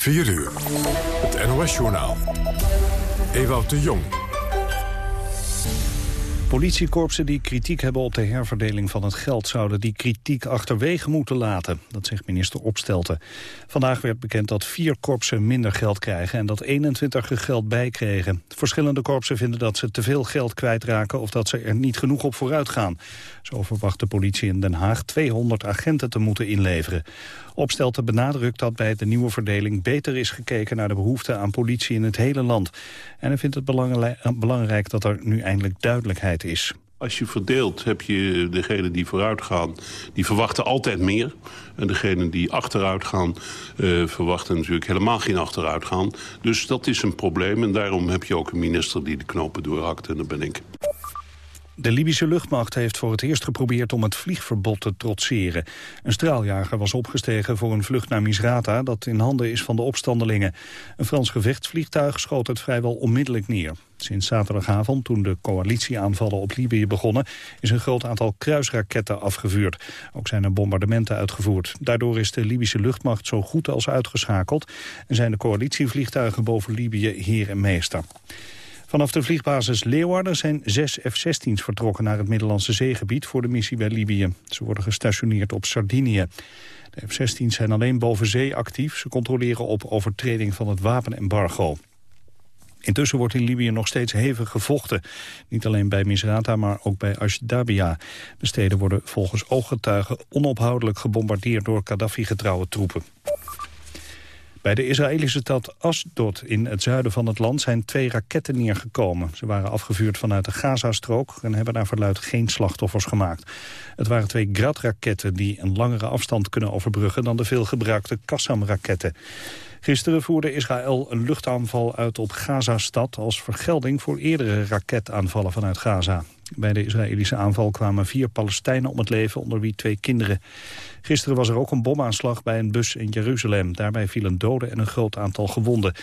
4 uur. Het NOS-journaal. Ewout de Jong. Politiekorpsen die kritiek hebben op de herverdeling van het geld... zouden die kritiek achterwege moeten laten. Dat zegt minister Opstelten. Vandaag werd bekend dat vier korpsen minder geld krijgen... en dat 21 er geld bij kregen. Verschillende korpsen vinden dat ze te veel geld kwijtraken... of dat ze er niet genoeg op vooruit gaan. Zo verwacht de politie in Den Haag 200 agenten te moeten inleveren. Opstelten benadrukt dat bij de nieuwe verdeling beter is gekeken naar de behoefte aan politie in het hele land. En hij vindt het belangrijk dat er nu eindelijk duidelijkheid is. Als je verdeelt heb je degenen die vooruit gaan, die verwachten altijd meer. En degenen die achteruit gaan, uh, verwachten natuurlijk helemaal geen achteruit gaan. Dus dat is een probleem en daarom heb je ook een minister die de knopen doorhakt en dat ben ik. De Libische luchtmacht heeft voor het eerst geprobeerd om het vliegverbod te trotseren. Een straaljager was opgestegen voor een vlucht naar Misrata dat in handen is van de opstandelingen. Een Frans gevechtsvliegtuig schoot het vrijwel onmiddellijk neer. Sinds zaterdagavond, toen de coalitieaanvallen op Libië begonnen... is een groot aantal kruisraketten afgevuurd. Ook zijn er bombardementen uitgevoerd. Daardoor is de Libische luchtmacht zo goed als uitgeschakeld... en zijn de coalitievliegtuigen boven Libië heer en meester. Vanaf de vliegbasis Leeuwarden zijn zes F-16's vertrokken naar het Middellandse zeegebied voor de missie bij Libië. Ze worden gestationeerd op Sardinië. De F-16's zijn alleen boven zee actief. Ze controleren op overtreding van het wapenembargo. Intussen wordt in Libië nog steeds hevig gevochten. Niet alleen bij Misrata, maar ook bij Ashdabia. De steden worden volgens ooggetuigen onophoudelijk gebombardeerd door Gaddafi-getrouwe troepen. Bij de Israëlische stad Asdod in het zuiden van het land zijn twee raketten neergekomen. Ze waren afgevuurd vanuit de Gazastrook en hebben naar verluid geen slachtoffers gemaakt. Het waren twee Grad-raketten die een langere afstand kunnen overbruggen dan de veelgebruikte Qassam-raketten. Gisteren voerde Israël een luchtaanval uit op Gaza-stad als vergelding voor eerdere raketaanvallen vanuit Gaza. Bij de Israëlische aanval kwamen vier Palestijnen om het leven, onder wie twee kinderen. Gisteren was er ook een bomaanslag bij een bus in Jeruzalem. Daarbij vielen doden en een groot aantal gewonden.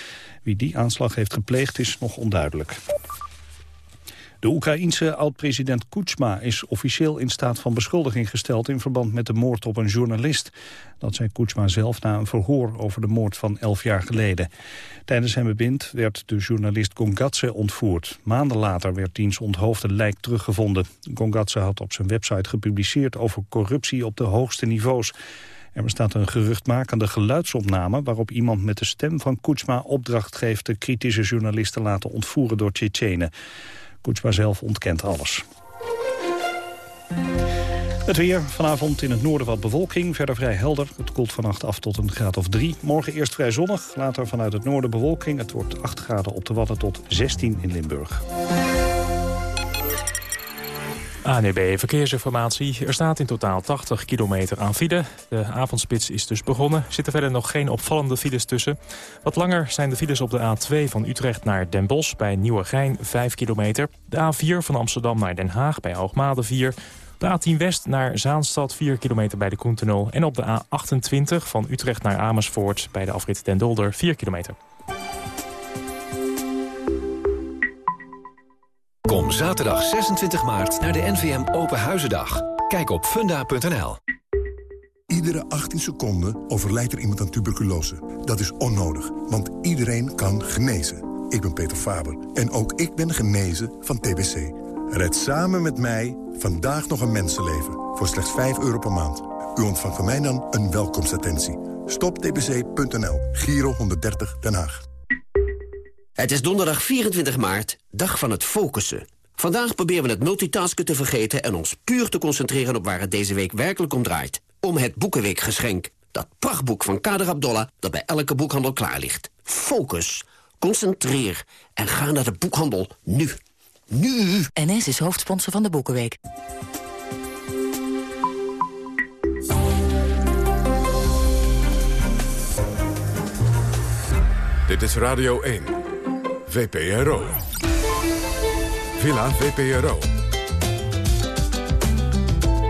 Wie die aanslag heeft gepleegd is nog onduidelijk. De Oekraïense oud-president Kuchma is officieel in staat van beschuldiging gesteld in verband met de moord op een journalist. Dat zei Kuchma zelf na een verhoor over de moord van elf jaar geleden. Tijdens zijn bewind werd de journalist Gongatse ontvoerd. Maanden later werd diens onthoofde lijk teruggevonden. Gongatse had op zijn website gepubliceerd over corruptie op de hoogste niveaus. Er bestaat een geruchtmakende geluidsopname waarop iemand met de stem van Kuchma opdracht geeft de kritische journalisten laten ontvoeren door Tsjetsjenen. Kutsma zelf ontkent alles. Het weer, vanavond in het noorden wat bewolking, verder vrij helder. Het koelt vannacht af tot een graad of 3. Morgen eerst vrij zonnig, later vanuit het noorden bewolking. Het wordt 8 graden op de Wadden tot 16 in Limburg. ANEB Verkeersinformatie. Er staat in totaal 80 kilometer aan file. De avondspits is dus begonnen. Er zitten verder nog geen opvallende files tussen. Wat langer zijn de files op de A2 van Utrecht naar Den Bosch... bij Nieuwegein 5 kilometer. De A4 van Amsterdam naar Den Haag bij Hoogmade 4. De A10 West naar Zaanstad 4 kilometer bij de Koentunnel. En op de A28 van Utrecht naar Amersfoort bij de afrit Den Dolder 4 kilometer. Kom zaterdag 26 maart naar de NVM Open Huizendag. Kijk op funda.nl. Iedere 18 seconden overlijdt er iemand aan tuberculose. Dat is onnodig, want iedereen kan genezen. Ik ben Peter Faber en ook ik ben genezen van TBC. Red samen met mij vandaag nog een mensenleven voor slechts 5 euro per maand. U ontvangt van mij dan een welkomstattentie. Stoptbc.nl, Giro 130 Den Haag. Het is donderdag 24 maart, dag van het focussen. Vandaag proberen we het multitasken te vergeten... en ons puur te concentreren op waar het deze week werkelijk om draait. Om het Boekenweekgeschenk. Dat prachtboek van Kader Abdollah dat bij elke boekhandel klaar ligt. Focus. Concentreer. En ga naar de boekhandel nu. Nu! NS is hoofdsponsor van de Boekenweek. Dit is Radio 1. VPRO. Villa VPRO.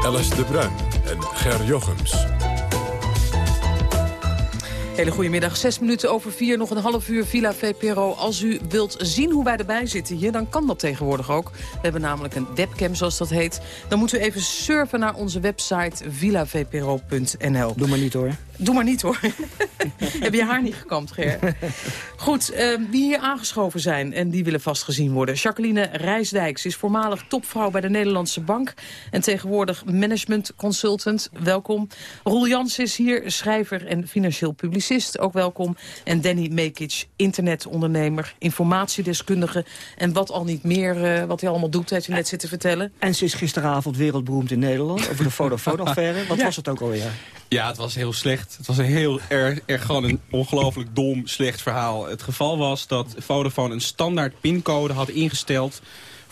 Alice de Bruin en Ger Jochems. Hele goedemiddag, zes minuten over vier, nog een half uur Villa VPRO. Als u wilt zien hoe wij erbij zitten hier, dan kan dat tegenwoordig ook. We hebben namelijk een webcam, zoals dat heet. Dan moet u even surfen naar onze website villavpro.nl. Doe maar niet hoor. Doe maar niet hoor. Heb je haar niet gekamd, Ger? Goed, uh, wie hier aangeschoven zijn en die willen vastgezien worden. Jacqueline Rijsdijk, is voormalig topvrouw bij de Nederlandse Bank... en tegenwoordig management consultant. Welkom. Roel Jans is hier, schrijver en financieel publicist. Ook welkom. En Danny Mekic, internetondernemer, informatiedeskundige... en wat al niet meer, uh, wat hij allemaal doet, heeft u net zitten vertellen. En ze is gisteravond wereldberoemd in Nederland... over de Vodafone-affaire. Wat ja. was het ook alweer? Ja, het was heel slecht. Het was een heel erg, erg gewoon een ongelooflijk dom, slecht verhaal. Het geval was dat Vodafone een standaard pincode had ingesteld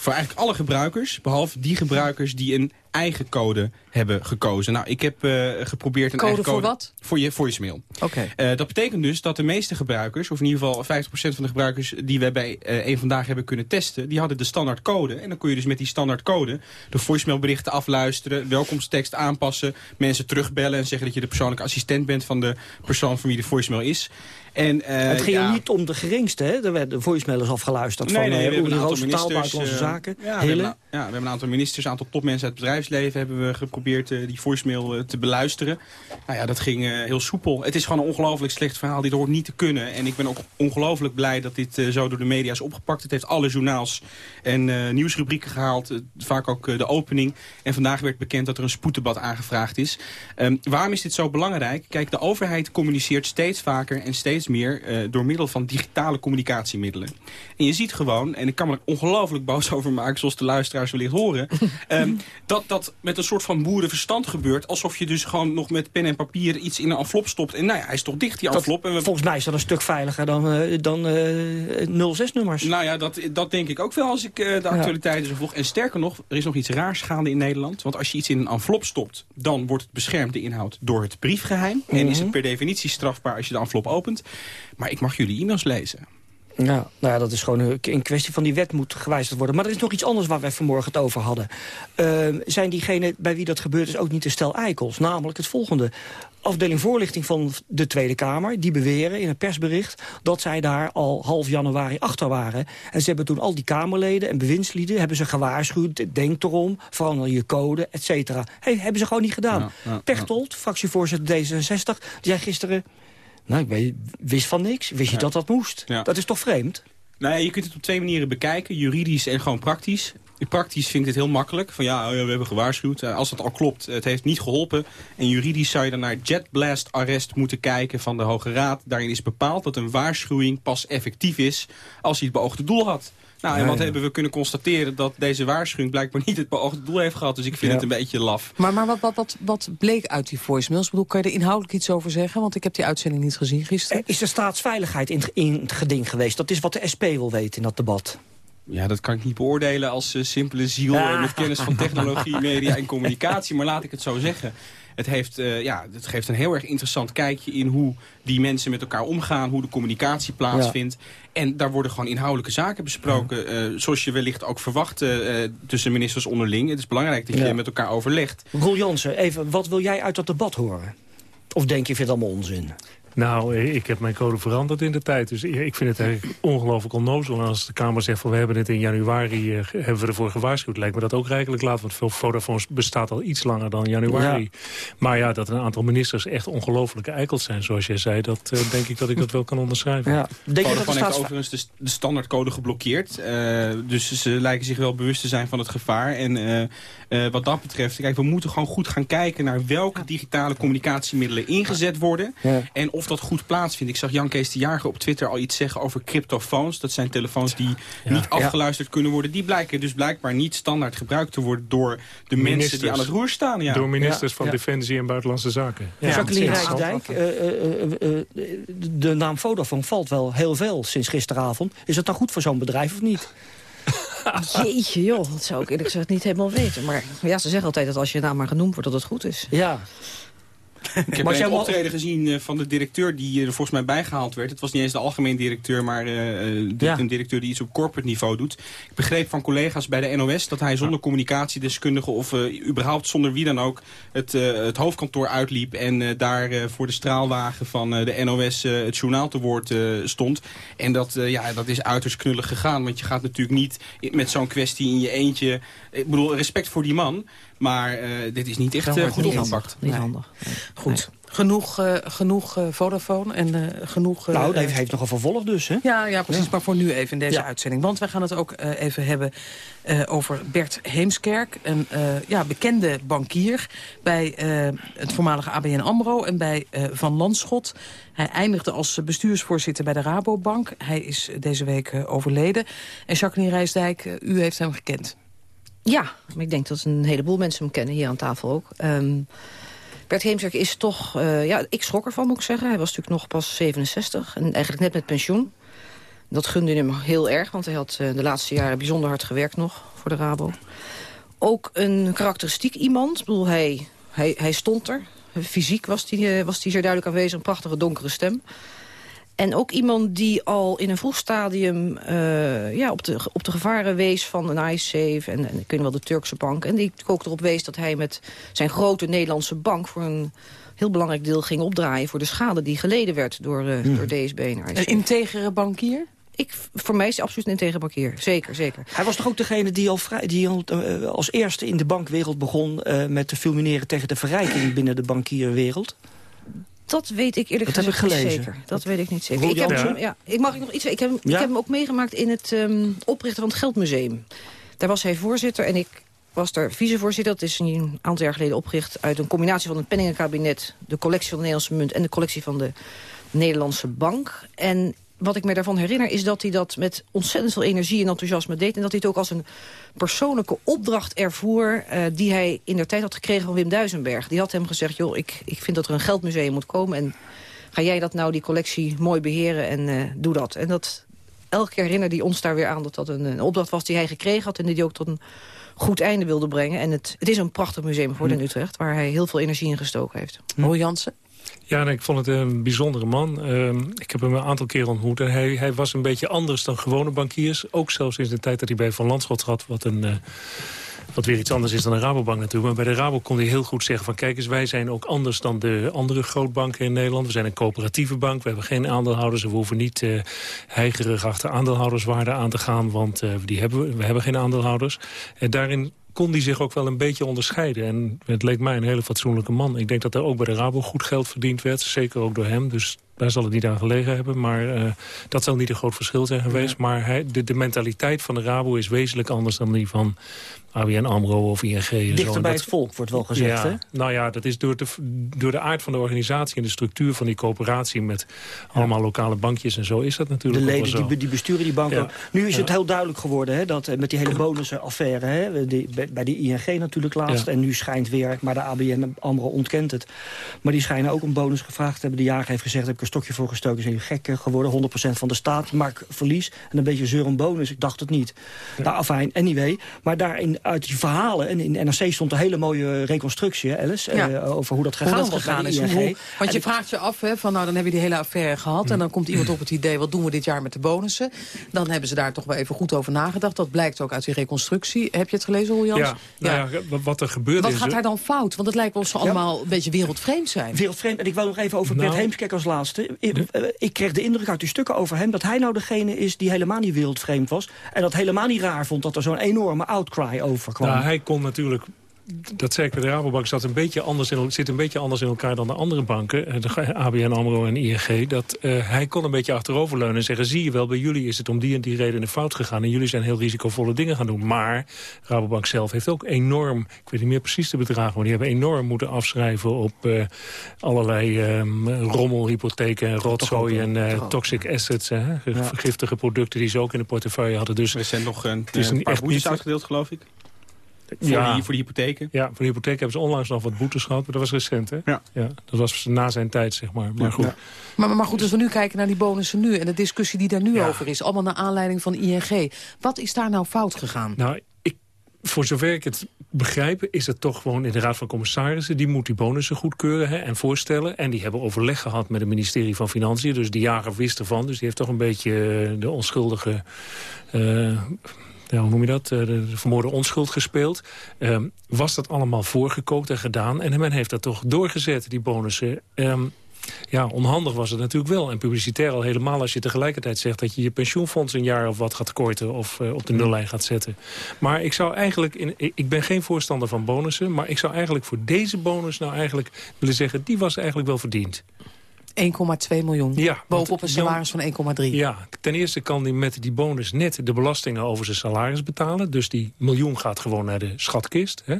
voor eigenlijk alle gebruikers, behalve die gebruikers die een eigen code hebben gekozen. Nou, ik heb uh, geprobeerd een code eigen code... voor wat? Voor je voicemail. Oké. Okay. Uh, dat betekent dus dat de meeste gebruikers, of in ieder geval 50% van de gebruikers die we bij uh, een vandaag hebben kunnen testen, die hadden de standaard code. En dan kun je dus met die standaard code de voicemailberichten afluisteren, welkomsttekst aanpassen, mensen terugbellen en zeggen dat je de persoonlijke assistent bent van de persoon van wie de voicemail is. En, uh, het ging ja. niet om de geringste, hè? Er werden voicemailers afgeluisterd nee, van nee, uh, Uri Roosentaal, Buitenlandse uh, Zaken. Ja we, hebben, ja, we hebben een aantal ministers, een aantal topmensen uit het bedrijfsleven... hebben we geprobeerd uh, die voicemail te beluisteren. Nou ja, dat ging heel soepel. Het is gewoon een ongelooflijk slecht verhaal. Dit hoort niet te kunnen. En ik ben ook ongelooflijk blij dat dit zo door de media is opgepakt. Het heeft alle journaals en nieuwsrubrieken gehaald. vaak ook de opening. En vandaag werd bekend dat er een spoeddebat aangevraagd is. Um, waarom is dit zo belangrijk? Kijk, de overheid communiceert steeds vaker en steeds meer... Uh, door middel van digitale communicatiemiddelen. En je ziet gewoon, en ik kan me er ongelooflijk boos over maken... zoals de luisteraars wellicht horen... um, dat dat met een soort van boerenverstand gebeurt... alsof je dus gewoon nog met pen en papier iets in een envelop stopt... en nou ja, hij is toch dicht, die envelop. Dat, en we... Volgens mij is dat een stuk veiliger dan, uh, dan uh, 06-nummers. Nou ja, dat, dat denk ik ook wel als ik de actualiteiten zo volg. En sterker nog, er is nog iets raars gaande in Nederland. Want als je iets in een envelop stopt... dan wordt het beschermd, de inhoud, door het briefgeheim. Mm -hmm. En is het per definitie strafbaar als je de envelop opent. Maar ik mag jullie e-mails lezen. Ja, nou ja, dat is gewoon een kwestie van die wet moet gewijzigd worden. Maar er is nog iets anders waar wij vanmorgen het over hadden. Uh, zijn diegenen bij wie dat gebeurt is ook niet een stel eikels. Namelijk het volgende. Afdeling voorlichting van de Tweede Kamer, die beweren in een persbericht... dat zij daar al half januari achter waren. En ze hebben toen al die Kamerleden en bewindslieden... hebben ze gewaarschuwd, denk erom, verander je code, et cetera. Hey, hebben ze gewoon niet gedaan. Ja, ja, Pechtold, fractievoorzitter D66, die zei gisteren... Nou, ik weet, wist van niks. Wist je dat dat moest? Dat is toch vreemd? Nou, je kunt het op twee manieren bekijken. Juridisch en gewoon praktisch. Praktisch vind ik het heel makkelijk. Van ja, we hebben gewaarschuwd. Als dat al klopt, het heeft niet geholpen. En juridisch zou je dan naar jetblast arrest moeten kijken van de Hoge Raad. Daarin is bepaald dat een waarschuwing pas effectief is als hij het beoogde doel had. Nou, en Ja, wat ja. hebben we kunnen constateren? Dat deze waarschuwing blijkbaar niet het beoogde doel heeft gehad. Dus ik vind Ja. het een beetje laf. Maar, maar wat, wat, wat, wat bleek uit die voicemails? Ik bedoel, kan je er inhoudelijk iets over zeggen? Want ik heb die uitzending niet gezien gisteren. Er is de staatsveiligheid in, in het geding geweest? Dat is wat de SP wil weten in dat debat. Ja, dat kan ik niet beoordelen als eh, simpele ziel eh, met kennis van technologie, media en communicatie. Maar laat ik het zo zeggen. Het, heeft, eh, ja, het geeft een heel erg interessant kijkje in hoe die mensen met elkaar omgaan. Hoe de communicatie plaatsvindt. En daar worden gewoon inhoudelijke zaken besproken. eh, zoals je wellicht ook verwacht eh, tussen ministers onderling. Het is belangrijk dat je Ja. met elkaar overlegt. Roel Jansen, even, wat wil jij uit dat debat horen? Of denk je, vindt het allemaal onzin? Nou, eh, ik heb mijn code veranderd in de tijd. Dus ik vind het eigenlijk ongelooflijk onnozel. En als de Kamer zegt van we hebben het in januari eh, hebben we ervoor gewaarschuwd, lijkt me dat ook rijkelijk laat. Want veel Vodafone bestaat al iets langer dan januari. Maar ja, dat een aantal ministers echt ongelofelijke eikels zijn, zoals jij zei, dat eh, denk ik dat ik dat wel kan onderschrijven. Ja. Denk je dat de Vodafone heeft staats... overigens de, de standaardcode geblokkeerd. Eh, dus ze lijken zich wel bewust te zijn van het gevaar. En eh, wat dat betreft, kijk, we moeten gewoon goed gaan kijken naar welke digitale communicatiemiddelen ingezet worden. Ja. En of dat goed plaatsvindt. Ik zag Jan Kees de Jager op Twitter al iets zeggen over cryptofoons. Dat zijn telefoons die niet afgeluisterd kunnen worden. Die blijken dus blijkbaar niet standaard gebruikt te worden door de mensen die aan het roer staan. Ja. Door ministers Ja, van ja. Defensie en Buitenlandse Zaken. Ja, Jacqueline precies. Rijksdijk, eh, eh, de naam Vodafone valt wel heel veel sinds gisteravond. Is het dan goed voor zo'n bedrijf of niet? Jeetje joh, dat zou ik eerlijk gezegd niet helemaal weten. Maar ja, ze zeggen altijd dat als je naam maar genoemd wordt, dat het goed is. Ja. Ik heb Maar een optreden gezien eh, van de directeur die eh, er volgens mij bijgehaald werd. Het was niet eens de algemeen directeur, maar eh, Ja. een directeur die iets op corporate niveau doet. Ik begreep van collega's bij de NOS dat hij zonder communicatiedeskundige of überhaupt zonder wie dan ook het, het hoofdkantoor uitliep. En daar voor de straalwagen van de NOS het journaal te woord stond. En dat, ja, dat is uiterst knullig gegaan. Want je gaat natuurlijk niet met zo'n kwestie in je eentje... Ik bedoel, respect voor die man. Maar eh, dit is niet echt wordt goed niet opgepakt. handig, Niet Nee. handig. Goed. Genoeg, uh, genoeg uh, Vodafone en uh, genoeg... nou, dat heeft, heeft nog een vervolg dus, hè? Ja, ja precies. Maar voor nu even in deze uitzending. Want wij gaan het ook even hebben over Bert Heemskerk. Een ja, bekende bankier bij het voormalige ABN AMRO en bij Van Landschot. Hij eindigde als bestuursvoorzitter bij de Rabobank. Hij is deze week overleden. En Jacqueline Rijsdijk, u heeft hem gekend. Ja, ik denk dat een heleboel mensen hem kennen, hier aan tafel ook. Um, Bert Heemskerk is toch... Uh, ja, ik schrok ervan, moet ik zeggen. Hij was natuurlijk nog pas 67 en eigenlijk net met pensioen. Dat gunde hem heel erg, want hij had uh, de laatste jaren bijzonder hard gewerkt nog voor de Rabo. Ook een karakteristiek iemand. Ik bedoel, hij, hij, hij stond er. Fysiek was hij, was hij zeer duidelijk aanwezig. Een prachtige donkere stem. En ook iemand die al in een vroeg stadium uh, ja, op, de, op de gevaren wees van een iSafe en, en ik weet wel de Turkse bank. En die ook erop wees dat hij met zijn grote Nederlandse bank voor een heel belangrijk deel ging opdraaien voor de schade die geleden werd door, uh, door DSB. Een integere bankier? Ik, voor mij is hij absoluut een tegenbankier. Zeker, zeker. Hij was toch ook degene die, al vrij, die al, uh, als eerste in de bankwereld begon... Uh, met te fulmineren tegen de verrijking binnen de bankierwereld? Dat weet ik eerlijk gezegd niet zeker. Dat weet ik niet zeker. Ik, heb hem, ja, ik mag nog iets. Ik heb, ik heb hem ook meegemaakt in het um, oprichten van het Geldmuseum. Daar was hij voorzitter en ik was daar vicevoorzitter. Dat is een aantal jaar geleden opgericht uit een combinatie van het penningenkabinet... de collectie van de Nederlandse munt en de collectie van de Nederlandse bank. En wat ik me daarvan herinner is dat hij dat met ontzettend veel energie en enthousiasme deed. En dat hij het ook als een persoonlijke opdracht ervoer... Uh, die hij in der tijd had gekregen van Wim Duisenberg. Die had hem gezegd, joh, ik, ik vind dat er een geldmuseum moet komen... en ga jij dat nou, die collectie, mooi beheren en uh, doe dat. En dat, elke keer herinnerde hij ons daar weer aan dat dat een, een, opdracht was... die hij gekregen had en die hij ook tot een goed einde wilde brengen. En het, het is een prachtig museum geworden hm. in Utrecht... waar hij heel veel energie in gestoken heeft. Hm. Jansen? Ja, ik vond het een bijzondere man. Uh, ik heb hem een aantal keer ontmoet. En hij, hij was een beetje anders dan gewone bankiers. Ook zelfs in de tijd dat hij bij Van Landschot had... wat een... Uh, wat weer iets anders is dan een Rabobank natuurlijk. Maar bij de Rabo kon hij heel goed zeggen van... kijk eens, wij zijn ook anders dan de andere grootbanken in Nederland. We zijn een coöperatieve bank, we hebben geen aandeelhouders. We hoeven niet uh, heigerig achter aandeelhouderswaarde aan te gaan... want uh, die hebben we, we hebben geen aandeelhouders. En daarin kon die zich ook wel een beetje onderscheiden. En het leek mij een hele fatsoenlijke man. Ik denk dat er ook bij de Rabo goed geld verdiend werd. Zeker ook door hem. Dus daar zal het niet aan gelegen hebben. Maar uh, dat zal niet een groot verschil zijn geweest. Maar hij, de, de mentaliteit van de Rabo is wezenlijk anders dan die van ABN AMRO of ING. En Dichter zo. bij het volk wordt wel gezegd, ja, hè? Nou ja, dat is door de, door de aard van de organisatie... en de structuur van die coöperatie... met allemaal lokale bankjes en zo is dat natuurlijk De leden die, die, besturen die banken. Ja. Nu is het heel duidelijk geworden, hè, dat met die hele bonusaffaire... Hè, die, bij de ING natuurlijk laatst, en nu schijnt weer... maar de ABN AMRO ontkent het. Maar die schijnen ook een bonus gevraagd te hebben. De jager heeft gezegd, heb ik een stokje voor gestoken... zijn jullie gek geworden, 100% van de staat, maak verlies... en een beetje zeur een bonus, ik dacht het niet. Nou, afijn, anyway. Maar daarin uit die verhalen. En in NRC stond een hele mooie reconstructie, Alice, ja. uh, over hoe dat gegaan, hoe dat gegaan is. Hoe, want je vraagt je af, hè, van, nou, dan heb je die hele affaire gehad... en dan komt iemand op het idee, wat doen we dit jaar met de bonussen? Dan hebben ze daar toch wel even goed over nagedacht. Dat blijkt ook uit die reconstructie. Heb je het gelezen, Jans? Ja, nou ja. ja, wat er gebeurt wat is... Wat gaat daar dan fout? Want het lijkt ons allemaal een beetje wereldvreemd zijn. Wereldvreemd. En ik wil nog even over nou, Bert Heemskerk als laatste. Ik, uh, ik kreeg de indruk uit die stukken over hem... dat hij nou degene is die helemaal niet wereldvreemd was. En dat helemaal niet raar vond dat er zo'n enorme outcry over kwam. Nou, hij kon natuurlijk dat zei ik bij de Rabobank, zat een beetje anders in, zit een beetje anders in elkaar dan de andere banken. De ABN AMRO en ING. Dat, uh, hij kon een beetje achteroverleunen en zeggen... zie je wel, bij jullie is het om die en die reden fout gegaan... en jullie zijn heel risicovolle dingen gaan doen. Maar Rabobank zelf heeft ook enorm... ik weet niet meer precies de bedragen... maar die hebben enorm moeten afschrijven op uh, allerlei um, rommelhypotheken... en rotzooi en uh, toxic assets. Uh, ja. Giftige producten die ze ook in de portefeuille hadden. Dus er zijn nog een, het is een paar boetes uitgedeeld, geloof ik. Voor, ja. die, voor de hypotheken? Ja, voor de hypotheek hebben ze onlangs nog wat boetes gehad. Maar dat was recent, hè? Ja. ja dat was na zijn tijd, zeg maar. Maar goed. Ja. Maar, maar goed, als we nu kijken naar die bonussen nu... en de discussie die daar nu ja. over is... allemaal naar aanleiding van ING. Wat is daar nou fout gegaan? Nou, ik, voor zover ik het begrijp... is het toch gewoon in de Raad van Commissarissen... die moet die bonussen goedkeuren hè, en voorstellen. En die hebben overleg gehad met het ministerie van Financiën. Dus die jager wist ervan. Dus die heeft toch een beetje de onschuldige... Uh, ja, hoe noem je dat, de, de vermoorde onschuld gespeeld. Um, was dat allemaal voorgekookt en gedaan. En men heeft dat toch doorgezet, die bonussen. Um, Ja, onhandig was het natuurlijk wel. En publicitair al helemaal als je tegelijkertijd zegt... dat je je pensioenfonds een jaar of wat gaat korten... of uh, op de nullijn gaat zetten. Maar ik zou eigenlijk... In, ik ben geen voorstander van bonussen... maar ik zou eigenlijk voor deze bonus nou eigenlijk willen zeggen... die was eigenlijk wel verdiend. 1,2 miljoen. Ja, Bovenop een salaris van 1,3. Ja, ten eerste kan hij met die bonus net de belastingen over zijn salaris betalen. Dus die miljoen gaat gewoon naar de schatkist. Hè?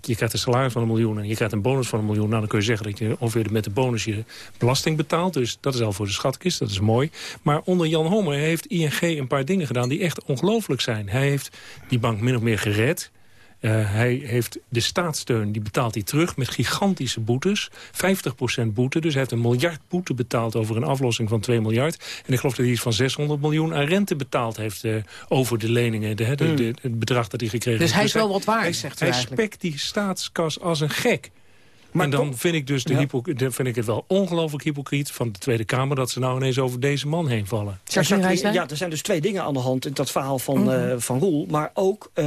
Je krijgt een salaris van een miljoen en je krijgt een bonus van een miljoen. Nou, dan kun je zeggen dat je ongeveer met de bonus je belasting betaalt. Dus dat is al voor de schatkist, dat is mooi. Maar onder Jan Homer heeft ING een paar dingen gedaan die echt ongelooflijk zijn. Hij heeft die bank min of meer gered. Uh, hij heeft de staatssteun, die betaalt hij terug met gigantische boetes. 50% boete, dus hij heeft een miljard boete betaald over een aflossing van 2 miljard. En ik geloof dat hij iets van 600 miljoen aan rente betaald heeft uh, over de leningen, de, de, hmm. de, het bedrag dat hij gekregen dus heeft. Dus hij is wel wat waard, zegt hij Hij spekt die staatskas als een gek. Maar en dan vind ik, dus de ja. vind ik het wel ongelooflijk hypocriet van de Tweede Kamer... dat ze nou ineens over deze man heen vallen. Ja, er zijn dus twee dingen aan de hand in dat verhaal van, mm -hmm. uh, van Roel. Maar ook, uh,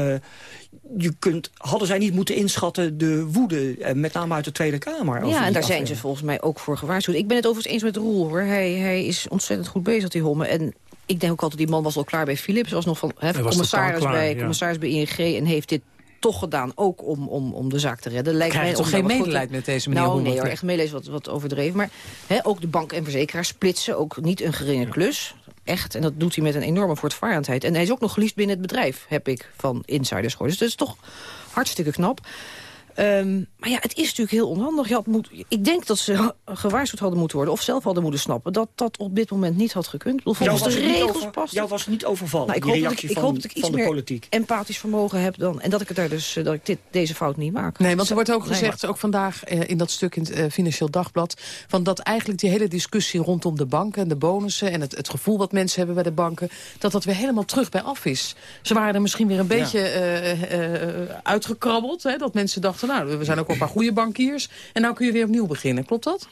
je kunt, hadden zij niet moeten inschatten de woede... Uh, met name uit de Tweede Kamer. Ja, en daar zijn ze volgens mij ook voor gewaarschuwd. Ik ben het overigens eens met Roel, hoor. Hij, hij is ontzettend goed bezig, die Homme. En ik denk ook altijd, die man was al klaar bij Philips. was nog van he, commissaris, klaar, bij, ja. commissaris bij ING en heeft dit toch gedaan, ook om, om, om de zaak te redden. Lijkt Krijg je toch geen medelijden met deze meneer Nou, nee hoor, echt medelijden is wat, wat overdreven. Maar hè, ook de bank en verzekeraars splitsen, ook niet een geringe ja. klus. Echt, en dat doet hij met een enorme voortvarendheid. En hij is ook nog geliefd binnen het bedrijf, heb ik van insiders gehoord. Dus dat is toch hartstikke knap. Um, maar ja, het is natuurlijk heel onhandig. Je had moet, ik denk dat ze gewaarschuwd hadden moeten worden... of zelf hadden moeten snappen dat dat op dit moment niet had gekund. Volgens de regels over, past Jou was niet overvallen, nou, ik die hoop reactie dat ik, van, ik hoop dat ik iets de meer politiek. empathisch vermogen heb dan... en dat ik, het daar dus, dat ik dit, deze fout niet maak. Nee, want er wordt ook gezegd, ook vandaag uh, in dat stuk in het uh, Financieel Dagblad... Van dat eigenlijk die hele discussie rondom de banken en de bonussen... en het, het gevoel wat mensen hebben bij de banken... dat dat weer helemaal terug bij af is. Ze waren er misschien weer een beetje ja. uh, uitgekrabbeld. Hè, dat mensen dachten, nou, we zijn ook een paar goede bankiers. En nou kun je weer opnieuw beginnen. Klopt dat?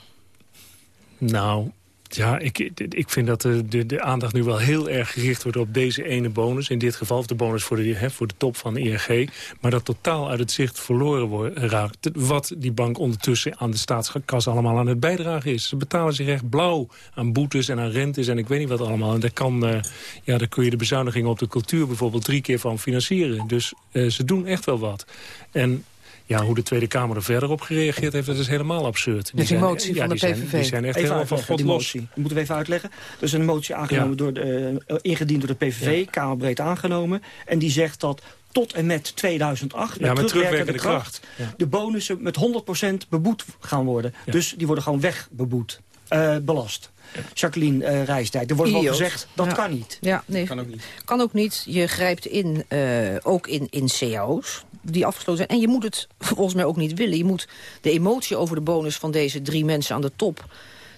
Nou, ja, ik, ik vind dat de, de, de, aandacht nu wel heel erg gericht wordt op deze ene bonus. In dit geval de bonus voor de, hè, voor de top van de ING. Maar dat totaal uit het zicht verloren wordt, raakt. Wat die bank ondertussen aan de staatskas allemaal aan het bijdragen is. Ze betalen zich echt blauw aan boetes en aan rentes en ik weet niet wat allemaal. En daar, kan, uh, ja, daar kun je de bezuinigingen op de cultuur bijvoorbeeld drie keer van financieren. Dus uh, ze doen echt wel wat. En ja, hoe de Tweede Kamer er verder op gereageerd heeft, dat is helemaal absurd. Die de motie van de PVV. Zijn, die zijn echt even helemaal van God los. Die moeten we even uitleggen. Er is een motie aangenomen ja. door de, uh, ingediend door de PVV, ja. Kamerbreed aangenomen. En die zegt dat tot en met 2008, met, ja, met terugwerkende kracht, kracht de bonussen met 100% beboet gaan worden. Dus die worden gewoon wegbeboet, uh, belast. Jacqueline uh, Rijsdijk. Er wordt wel gezegd, dat ja. kan niet. Ja, nee, kan ook niet. Kan ook niet. Je grijpt in, uh, ook in, in cao's die afgesloten zijn. En je moet het volgens mij ook niet willen. Je moet de emotie over de bonus van deze drie mensen aan de top...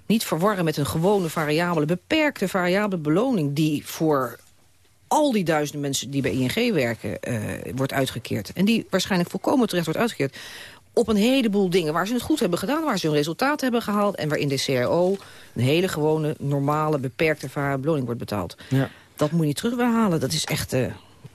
niet verwarren met een gewone variabele, beperkte variabele beloning... die voor al die duizenden mensen die bij ING werken uh, wordt uitgekeerd. En die waarschijnlijk volkomen terecht wordt uitgekeerd op een heleboel dingen waar ze het goed hebben gedaan... waar ze hun resultaat hebben gehaald... en waarin de CRO een hele gewone, normale, beperkte beloning wordt betaald. Ja. Dat moet je niet terug Dat is echt... Uh,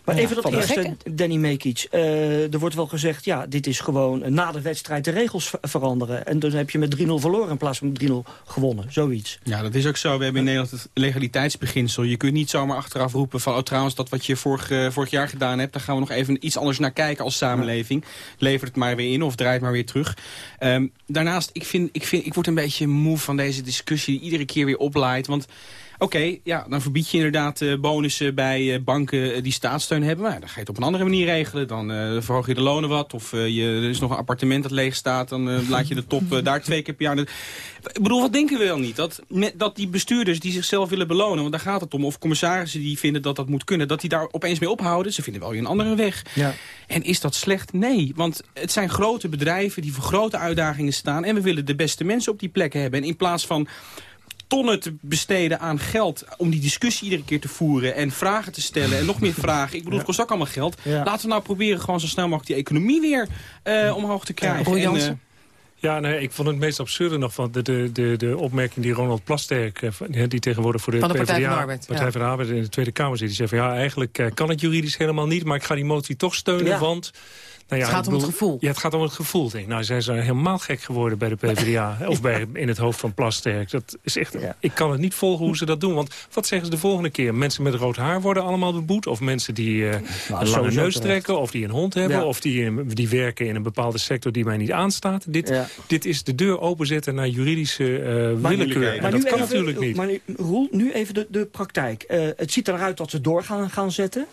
maar even dat eerste, Danny Mekic. Uh, er wordt wel gezegd, ja, dit is gewoon na de wedstrijd de regels veranderen. En dan heb je met 3-0 verloren in plaats van 3-0 gewonnen. Zoiets. Ja, dat is ook zo. We hebben in Nederland het legaliteitsbeginsel. Je kunt niet zomaar achteraf roepen van... oh, trouwens, dat wat je vorig, uh, vorig jaar gedaan hebt... daar gaan we nog even iets anders naar kijken als samenleving. Lever het maar weer in of draai het maar weer terug. Um, daarnaast, ik, vind, ik, vind, ik word een beetje moe van deze discussie... die iedere keer weer oplaait, want... Oké, okay, ja, dan verbied je inderdaad uh, bonussen bij uh, banken die staatssteun hebben. Maar dan ga je het op een andere manier regelen. Dan uh, verhoog je de lonen wat. Of je, er is nog een appartement dat leeg staat. Dan laat je de top daar twee keer per jaar. Ik bedoel, wat denken we wel niet? Dat, met, dat die bestuurders die zichzelf willen belonen, want daar gaat het om. Of commissarissen die vinden dat dat moet kunnen. Dat die daar opeens mee ophouden. Ze vinden wel weer een andere weg. Ja. En is dat slecht? Nee, want het zijn grote bedrijven die voor grote uitdagingen staan. En we willen de beste mensen op die plekken hebben. En in plaats van tonnen te besteden aan geld... om die discussie iedere keer te voeren en vragen te stellen... en nog meer vragen. Ik bedoel, het kost ook allemaal geld. Ja. Laten we nou proberen gewoon zo snel mogelijk die economie weer uh, omhoog te krijgen. Ja, en, uh, Ja, nee, ik vond het meest absurde nog van de, de, de, de opmerking die Ronald Plasterk... Eh, die tegenwoordig voor de, van de PvdA, Partij van de Arbeid, Partij van de Arbeid in de Tweede Kamer zit. Die zei van ja, eigenlijk kan het juridisch helemaal niet... maar ik ga die motie toch steunen, want... Nou ja, het gaat om het gevoel. Ja, het gaat om het gevoel. Denk. Nou, zijn ze helemaal gek geworden bij de PvdA. of bij, in het hoofd van Plasterk. Dat is echt, Ik kan het niet volgen hoe ze dat doen. Want wat zeggen ze de volgende keer? Mensen met rood haar worden allemaal beboet? Of mensen die uh, nou, een lange neus trekken? Of die een hond hebben? Of die, die werken in een bepaalde sector die mij niet aanstaat? Dit, dit is de deur openzetten naar juridische uh, willekeur. Maar dat kan natuurlijk niet. Maar nu, Roel, nu even de, de praktijk. Uh, het ziet eruit dat ze doorgaan gaan zetten.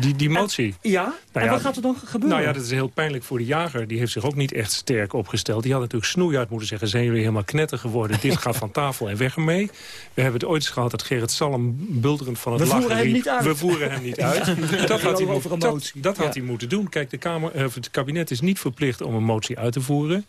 Die, die motie? ja? Nou en wat gaat er dan gebeuren? Nou ja, dat is heel pijnlijk voor de jager. Die heeft zich ook niet echt sterk opgesteld. Die had natuurlijk snoeihard moeten zeggen... zijn jullie helemaal knetter geworden? Dit gaat van tafel en weg ermee. We hebben het ooit eens gehad dat Gerrit Salm bulderend van het We lachen voeren hem niet uit. We voeren hem niet uit. dat had, hij, dat, dat had hij moeten doen. Kijk, de Kamer, uh, het kabinet is niet verplicht om een motie uit te voeren.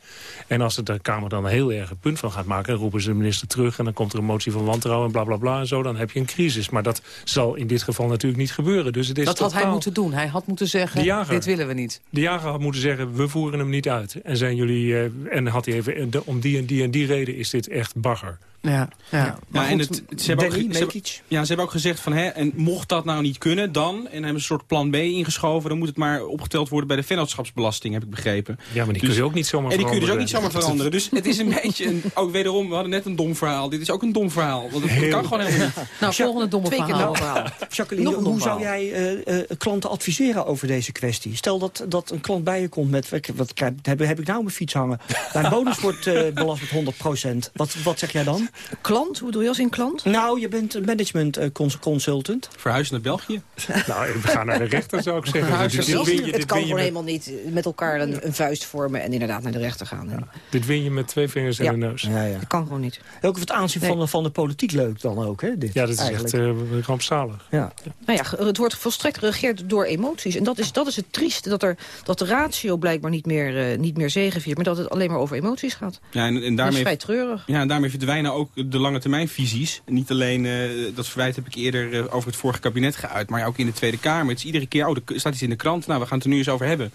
En als de Kamer dan een heel erg een punt van gaat maken... roepen ze de minister terug en dan komt er een motie van wantrouwen... en bla bla bla en zo, dan heb je een crisis. Maar dat zal in dit geval natuurlijk niet gebeuren. Dus het is dat had hij moeten doen. Hij had moeten zeggen, dit willen we niet. De jager had moeten zeggen, we voeren hem niet uit. En, zijn jullie, uh, en had hij even, om die en die en die reden is dit echt bagger. Ja, ja. Maar en het, ze, hebben ook, ze, ja, ze hebben ook gezegd van, hè, en mocht dat nou niet kunnen, dan, en hebben een soort plan B ingeschoven, dan moet het maar opgeteld worden bij de vennootschapsbelasting, heb ik begrepen. Ja, maar die dus, kun je ook niet zomaar En die kun je dus ook niet zomaar veranderen. Dus het is een beetje, een, ook wederom, we hadden net een dom verhaal. Dit is ook een dom verhaal, want het kan gewoon helemaal niet. Nou, volgende domme verhaal. verhaal. Jacqueline, hoe zou jij uh, uh, klanten adviseren over deze kwestie? Stel dat, dat een klant bij je komt met, wat, heb, heb ik nou mijn fiets hangen? Mijn bonus wordt uh, belast met 100%. Wat, wat zeg jij dan? Klant? Hoe doe je als in klant? Nou, je bent management consultant. Verhuizen naar België? nou, we gaan naar de rechter, zou ik zeggen. Dus dit win je, het kan gewoon helemaal niet met elkaar een, een, vuist vormen... en inderdaad naar de rechter gaan. Ja. Dit win je met twee vingers ja. en een neus. Ja, ja. Dat kan gewoon niet. Ook het aanzien nee. van, van de politiek leuk dan ook, hè? Dit, ja, dat is eigenlijk. echt uh, rampzalig. Ja. Nou ja, het wordt volstrekt geregeerd door emoties. En dat is, dat is het trieste, dat, er, dat de ratio blijkbaar niet meer, uh, niet meer zegeviert... maar dat het alleen maar over emoties gaat. Ja, en, en daarmee, dat is vrij treurig. Ja, en daarmee verdwijnen ook de lange termijn visies. Niet alleen, uh, dat verwijt heb ik eerder uh, over het vorige kabinet geuit... maar ook in de Tweede Kamer. Het is iedere keer, oh, er staat iets in de krant. Nou, we gaan het er nu eens over hebben.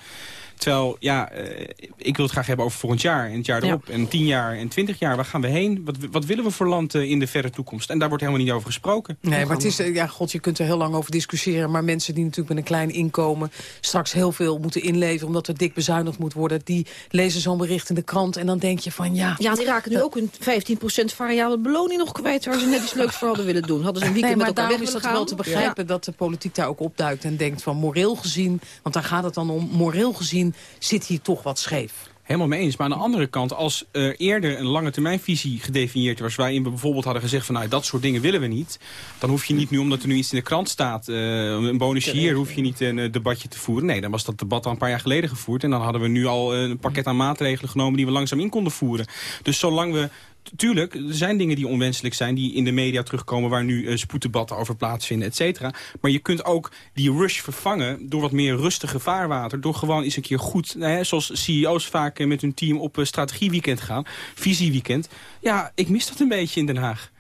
Terwijl, ja, uh, ik wil het graag hebben over volgend jaar en het jaar erop. Ja. En tien jaar en twintig jaar. Waar gaan we heen? Wat, wat willen we voor land uh, in de verre toekomst? En daar wordt helemaal niet over gesproken. Nee, maar het is, ja, god, je kunt er heel lang over discussiëren. Maar mensen die natuurlijk met een klein inkomen straks heel veel moeten inleveren... omdat er dik bezuinigd moet worden, die lezen zo'n bericht in de krant. En dan denk je van, ja... Ja, die raken nu ook een 15% variabele beloning nog kwijt... waar ze net iets leuks voor hadden willen doen. Hadden ze een weekend nee, maar met elkaar is dat wel te begrijpen ja. dat de politiek daar ook opduikt... en denkt van moreel gezien, want daar gaat het dan om... moreel gezien zit hier toch wat scheef. Helemaal mee eens. Maar aan de andere kant, als er eerder een lange termijnvisie gedefinieerd was... waarin we bijvoorbeeld hadden gezegd van nou, dat soort dingen willen we niet... dan hoef je niet nu, omdat er nu iets in de krant staat, uh, een bonusje hier... hoef je niet een uh, debatje te voeren. Nee, dan was dat debat al een paar jaar geleden gevoerd... en dan hadden we nu al een pakket aan maatregelen genomen... die we langzaam in konden voeren. Dus zolang we Tuurlijk, er zijn dingen die onwenselijk zijn... die in de media terugkomen waar nu uh, spoeddebatten over plaatsvinden, et cetera. Maar je kunt ook die rush vervangen door wat meer rustige vaarwater. Door gewoon eens een keer goed, nou ja, zoals CEO's vaak uh, met hun team op uh, strategieweekend gaan. Visieweekend. Ja, ik mis dat een beetje in Den Haag.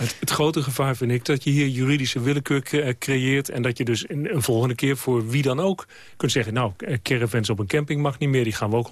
Het, grote gevaar vind ik dat je hier juridische willekeur creëert... en dat je dus een, een, volgende keer voor wie dan ook kunt zeggen... nou, caravans op een camping mag niet meer, die gaan we ook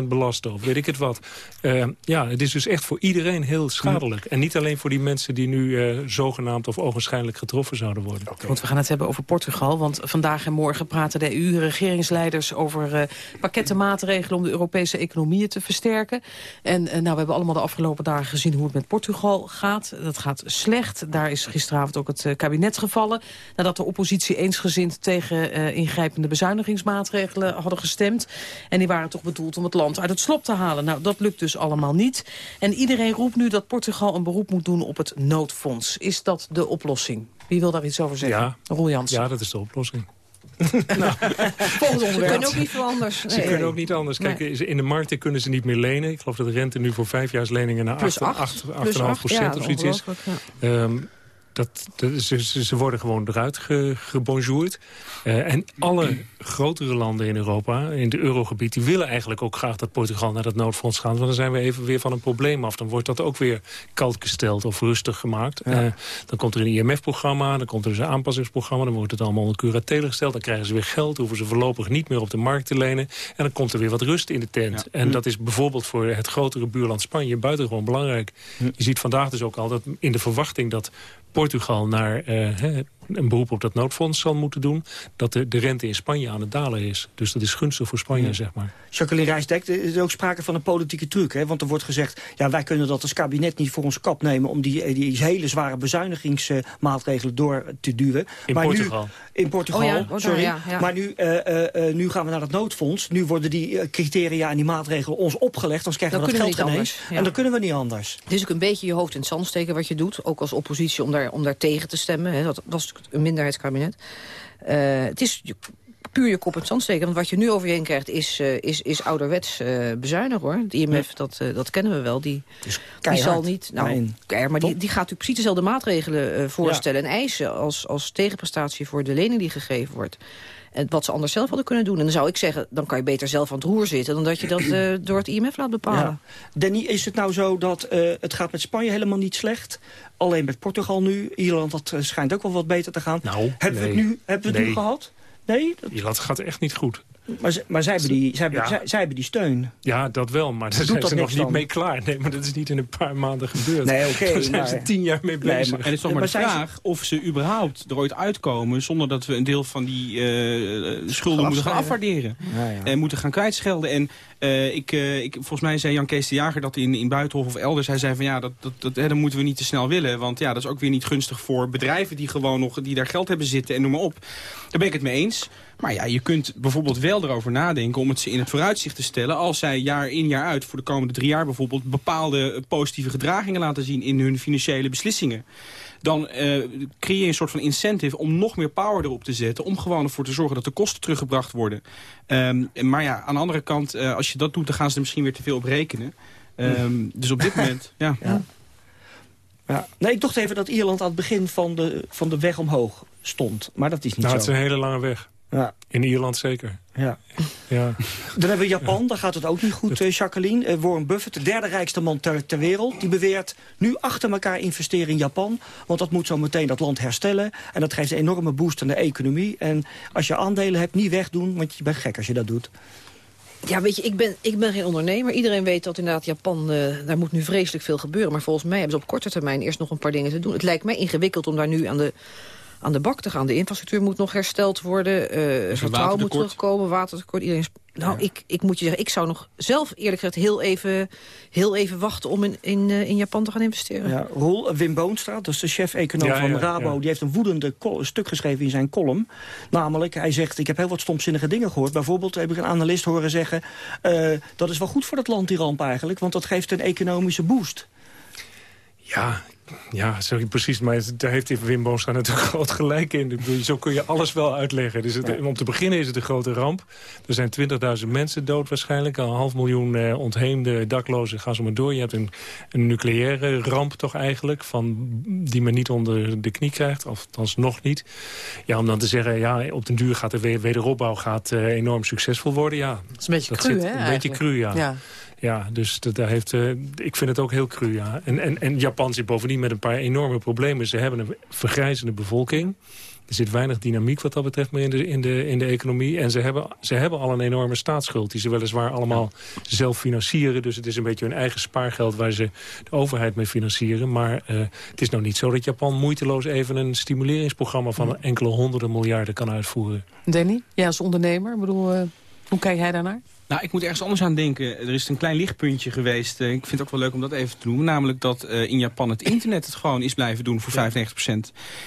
100% belasten... of weet ik het wat. Uh, ja, het is dus echt voor iedereen heel schadelijk. En niet alleen voor die mensen die nu zogenaamd of ogenschijnlijk getroffen zouden worden. Want we gaan het hebben over Portugal, want vandaag en morgen praten de EU-regeringsleiders... over uh, pakketten maatregelen om de Europese economieën te versterken. En nou, we hebben allemaal de afgelopen dagen gezien hoe het met Portugal gaat. Dat gaat slecht. Daar is gisteravond ook het uh, kabinet gevallen. Nadat de oppositie eensgezind tegen uh, ingrijpende bezuinigingsmaatregelen hadden gestemd. En die waren toch bedoeld om het land uit het slop te halen. Nou, dat lukt dus allemaal niet. En iedereen roept nu dat Portugal een beroep moet doen op het noodfonds. Is dat de oplossing? Wie wil daar iets over zeggen? Ja, Roel Jansen. Ja, dat is de oplossing. nou, Volgend onderwerp. Ze kunnen ook niet veel anders. Nee. Ze kunnen ook niet anders. Kijk, nee. in de markten kunnen ze niet meer lenen. Ik geloof dat de rente nu voor vijfjaarsleningen naar 8,5 procent ja, of zoiets is. Ja. Um, dat, ze, ze, worden gewoon eruit ge, gebonjourd. Uh, en alle grotere landen in Europa, in de eurogebied... die willen eigenlijk ook graag dat Portugal naar dat noodfonds gaat. Want dan zijn we even weer van een probleem af. Dan wordt dat ook weer koud gesteld of rustig gemaakt. Ja. Uh, dan komt er een IMF-programma, dan komt er dus een aanpassingsprogramma... dan wordt het allemaal onder curatele gesteld. Dan krijgen ze weer geld, hoeven ze voorlopig niet meer op de markt te lenen. En dan komt er weer wat rust in de tent. Ja. En dat is bijvoorbeeld voor het grotere buurland Spanje buitengewoon belangrijk. Je ziet vandaag dus ook al dat in de verwachting dat Portugal naar uh, een beroep op dat noodfonds zal moeten doen... dat de, de rente in Spanje aan het dalen is. Dus dat is gunstig voor Spanje, ja. zeg maar. Jacqueline Rijsdek, er is ook sprake van een politieke truc. Hè? Want er wordt gezegd, ja, wij kunnen dat als kabinet niet voor ons kap nemen... om die, die hele zware bezuinigingsmaatregelen door te duwen. In maar Portugal. Nu, in Portugal, oh ja, oh, sorry. Ja, ja. Maar nu, uh, uh, nu gaan we naar het noodfonds. Nu worden die criteria en die maatregelen ons opgelegd. Anders krijgen dan we dat geld ineens. En dan kunnen we niet anders. Het is ook een beetje je hoofd in het zand steken wat je doet. Ook als oppositie om daar, om daar tegen te stemmen. Hè. Dat was een minderheidskabinet. Uh, het is puur je kop in het zand steken. Want wat je nu over je heen krijgt is, uh, is, is ouderwets uh, bezuinigen hoor. De IMF, ja. dat, uh, dat kennen we wel. Die, die zal niet. Nou, keihard, maar die, die gaat natuurlijk precies dezelfde maatregelen voorstellen ja. en eisen als, als tegenprestatie voor de lening die gegeven wordt. En wat ze anders zelf hadden kunnen doen. En dan zou ik zeggen, dan kan je beter zelf aan het roer zitten... dan dat je dat uh, door het IMF laat bepalen. Ja. Danny, is het nou zo dat uh, het gaat met Spanje helemaal niet slecht? Alleen met Portugal nu. Ierland, dat schijnt ook wel wat beter te gaan. Nou, hebben nee. we het nu, hebben we het nee. nu gehad? Nee? Dat... Ierland gaat echt niet goed. Maar, ze, maar zij, hebben die, zij, ja. zij, zij, hebben die steun. Ja, dat wel, maar daar zijn ze nog niet mee klaar. Nee, maar dat is niet in een paar maanden gebeurd. Nee, oké. Okay, daar zijn maar... ze tien jaar mee bezig. Nee, maar, en het is nog maar, maar de vraag ze... of ze überhaupt er ooit uitkomen... zonder dat we een deel van die uh, schulden moeten gaan afwaarderen. Ja, ja. En moeten gaan kwijtschelden. En uh, ik, uh, ik, volgens mij zei Jan Kees de Jager dat in, in Buitenhof of elders. Hij zei van ja, dat, dat, dat, hè, dat moeten we niet te snel willen. Want ja, dat is ook weer niet gunstig voor bedrijven die gewoon nog die daar geld hebben zitten en noem maar op. Daar ben ik het mee eens. Maar ja, je kunt bijvoorbeeld wel erover nadenken om het ze in het vooruitzicht te stellen... als zij jaar in jaar uit, voor de komende drie jaar bijvoorbeeld... bepaalde positieve gedragingen laten zien in hun financiële beslissingen dan uh, creëer je een soort van incentive om nog meer power erop te zetten... om gewoon ervoor te zorgen dat de kosten teruggebracht worden. Um, maar ja, aan de andere kant, uh, als je dat doet... dan gaan ze er misschien weer te veel op rekenen. Um, dus op dit moment, ja. ja. ja. Nee, ik dacht even dat Ierland aan het begin van de, van de weg omhoog stond. Maar dat is niet nou, zo. Het is een hele lange weg. Ja. In Ierland zeker. Ja. ja. Dan hebben we Japan, daar gaat het ook niet goed, uh, Jacqueline. Uh, Warren Buffett, de derde rijkste man ter, ter, wereld... die beweert nu achter elkaar investeren in Japan. Want dat moet zo meteen dat land herstellen. En dat geeft een enorme boost aan de economie. En als je aandelen hebt, niet wegdoen, want je bent gek als je dat doet. Ja, weet je, ik ben, ik ben geen ondernemer. Iedereen weet dat inderdaad Japan, uh, daar moet nu vreselijk veel gebeuren. Maar volgens mij hebben ze op korte termijn eerst nog een paar dingen te doen. Het lijkt mij ingewikkeld om daar nu aan de aan de bak te gaan. De infrastructuur moet nog hersteld worden. Uh, vertrouwen moet terugkomen. Watertekort. Iedereen nou, ja. ik, ik moet je zeggen, ik zou nog zelf eerlijk gezegd heel even, heel even wachten om in, in, uh, in Japan te gaan investeren. Ja, Roel, Wim Boonstra, dat is de chef-econoom ja, van ja, Rabo, die heeft een woedende stuk geschreven in zijn column. Namelijk, hij zegt, ik heb heel wat stomzinnige dingen gehoord. Bijvoorbeeld heb ik een analist horen zeggen, uh, dat is wel goed voor dat land, die ramp eigenlijk, want dat geeft een economische boost. Ja, ja, sorry, precies. Maar daar heeft Wim Boomstra natuurlijk groot gelijk in. Zo kun je alles wel uitleggen. Dus het, ja. om te beginnen is het een grote ramp. Er zijn 20.000 mensen dood waarschijnlijk. Een half miljoen eh, ontheemde daklozen. Ga zo maar door. Je hebt een, een nucleaire ramp toch eigenlijk. Van, die men niet onder de knie krijgt. Of althans nog niet. Ja, om dan te zeggen, ja, op den duur gaat de wederopbouw gaat, uh, enorm succesvol worden. Ja, dat is een beetje cru, hè? Een beetje cru, ja. ja. Ja, dus dat, daar heeft, uh, ik vind het ook heel cru, ja. En, en, en Japan zit bovendien met een paar enorme problemen. Ze hebben een vergrijzende bevolking. Er zit weinig dynamiek wat dat betreft meer in de, in de, in de economie. En ze hebben, ze hebben al een enorme staatsschuld... die ze weliswaar allemaal zelf financieren. Dus het is een beetje hun eigen spaargeld... waar ze de overheid mee financieren. Maar uh, het is nou niet zo dat Japan moeiteloos even... een stimuleringsprogramma van enkele honderden miljarden kan uitvoeren. Danny, ja, als ondernemer, bedoel, uh, hoe kijk jij daarnaar? Nou, ik moet ergens anders aan denken. Er is een klein lichtpuntje geweest. Ik vind het ook wel leuk om dat even te noemen. Namelijk dat uh, in Japan het internet het gewoon is blijven doen voor 95%.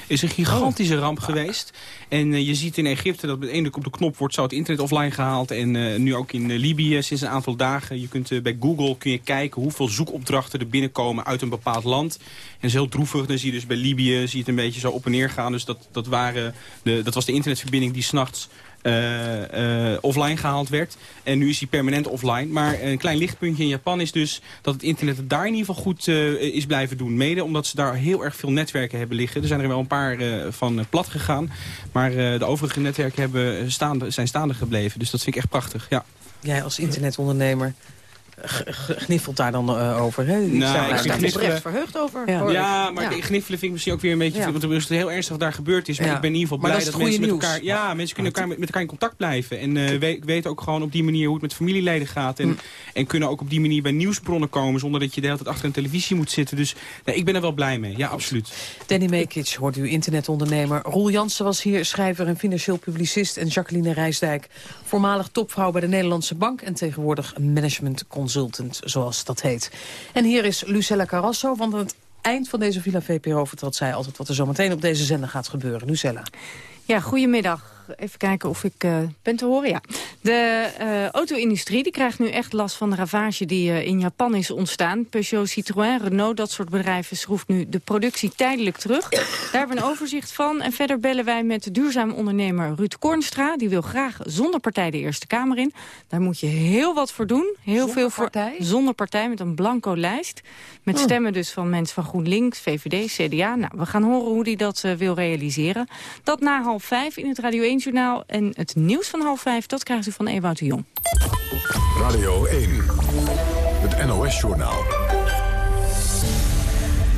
is een gigantische ramp geweest. En uh, je ziet in Egypte dat met één druk op de knop wordt zo het internet offline gehaald. En uh, nu ook in Libië sinds een aantal dagen. Je kunt bij Google kun je kijken hoeveel zoekopdrachten er binnenkomen uit een bepaald land. En dat is heel droevig. Dan zie je dus bij Libië zie je het een beetje zo op en neer gaan. Dus dat, dat, waren de, dat was de internetverbinding die s'nachts offline gehaald werd. En nu is hij permanent offline. Maar een klein lichtpuntje in Japan is dus dat het internet het daar in ieder geval goed is blijven doen. Mede omdat ze daar heel erg veel netwerken hebben liggen. Er zijn er wel een paar van plat gegaan. Maar de overige netwerken hebben staande, zijn staande gebleven. Dus dat vind ik echt prachtig, ja. Jij als internetondernemer gniffelt daar dan uh, over. Hè? Nou, ik ben er verheugd over. Ja, ja maar ja. gniffelen vind ik misschien ook weer een beetje... Ja. Want er is heel ernstig daar gebeurd is. Maar ik ben in ieder geval blij dat, dat mensen met elkaar... Ja, mensen kunnen elkaar met, met, elkaar in contact blijven. En uh, we, weten ook gewoon op die manier hoe het met familieleden gaat. En, hm. en kunnen ook op die manier bij nieuwsbronnen komen... zonder dat je de hele tijd achter een televisie moet zitten. Dus nee, ik ben er wel blij mee. Ja, absoluut. Danny Mekic hoort u internetondernemer. Roel Jansen was hier schrijver en financieel publicist. En Jacqueline Rijsdijk, voormalig topvrouw bij de Nederlandse Bank... en tegenwoordig management consultant, zoals dat heet. En hier is Lucella Carrasso, want aan het eind van deze Villa VPRO vertelt zij altijd wat er zometeen op deze zender gaat gebeuren. Lucella. Ja, goedemiddag. Even kijken of ik uh, ben te horen. Ja. De uh, auto-industrie die krijgt nu echt last van de ravage die uh, in Japan is ontstaan. Peugeot, Citroën, Renault, dat soort bedrijven schroeft nu de productie tijdelijk terug. Daar hebben we een overzicht van. En verder bellen wij met de duurzaam ondernemer Ruud Kornstra. Die wil graag zonder partij de Eerste Kamer in. Daar moet je heel wat voor doen. Heel zonder veel voor, partij? Zonder partij, met een blanco lijst. Met oh. stemmen dus van mensen van GroenLinks, VVD, CDA. Nou, we gaan horen hoe hij dat wil realiseren. Dat na half vijf in het Radio 1 Journaal. En het nieuws van half vijf, dat krijgt u van Ewout de Jong. Radio 1, het NOS-journaal.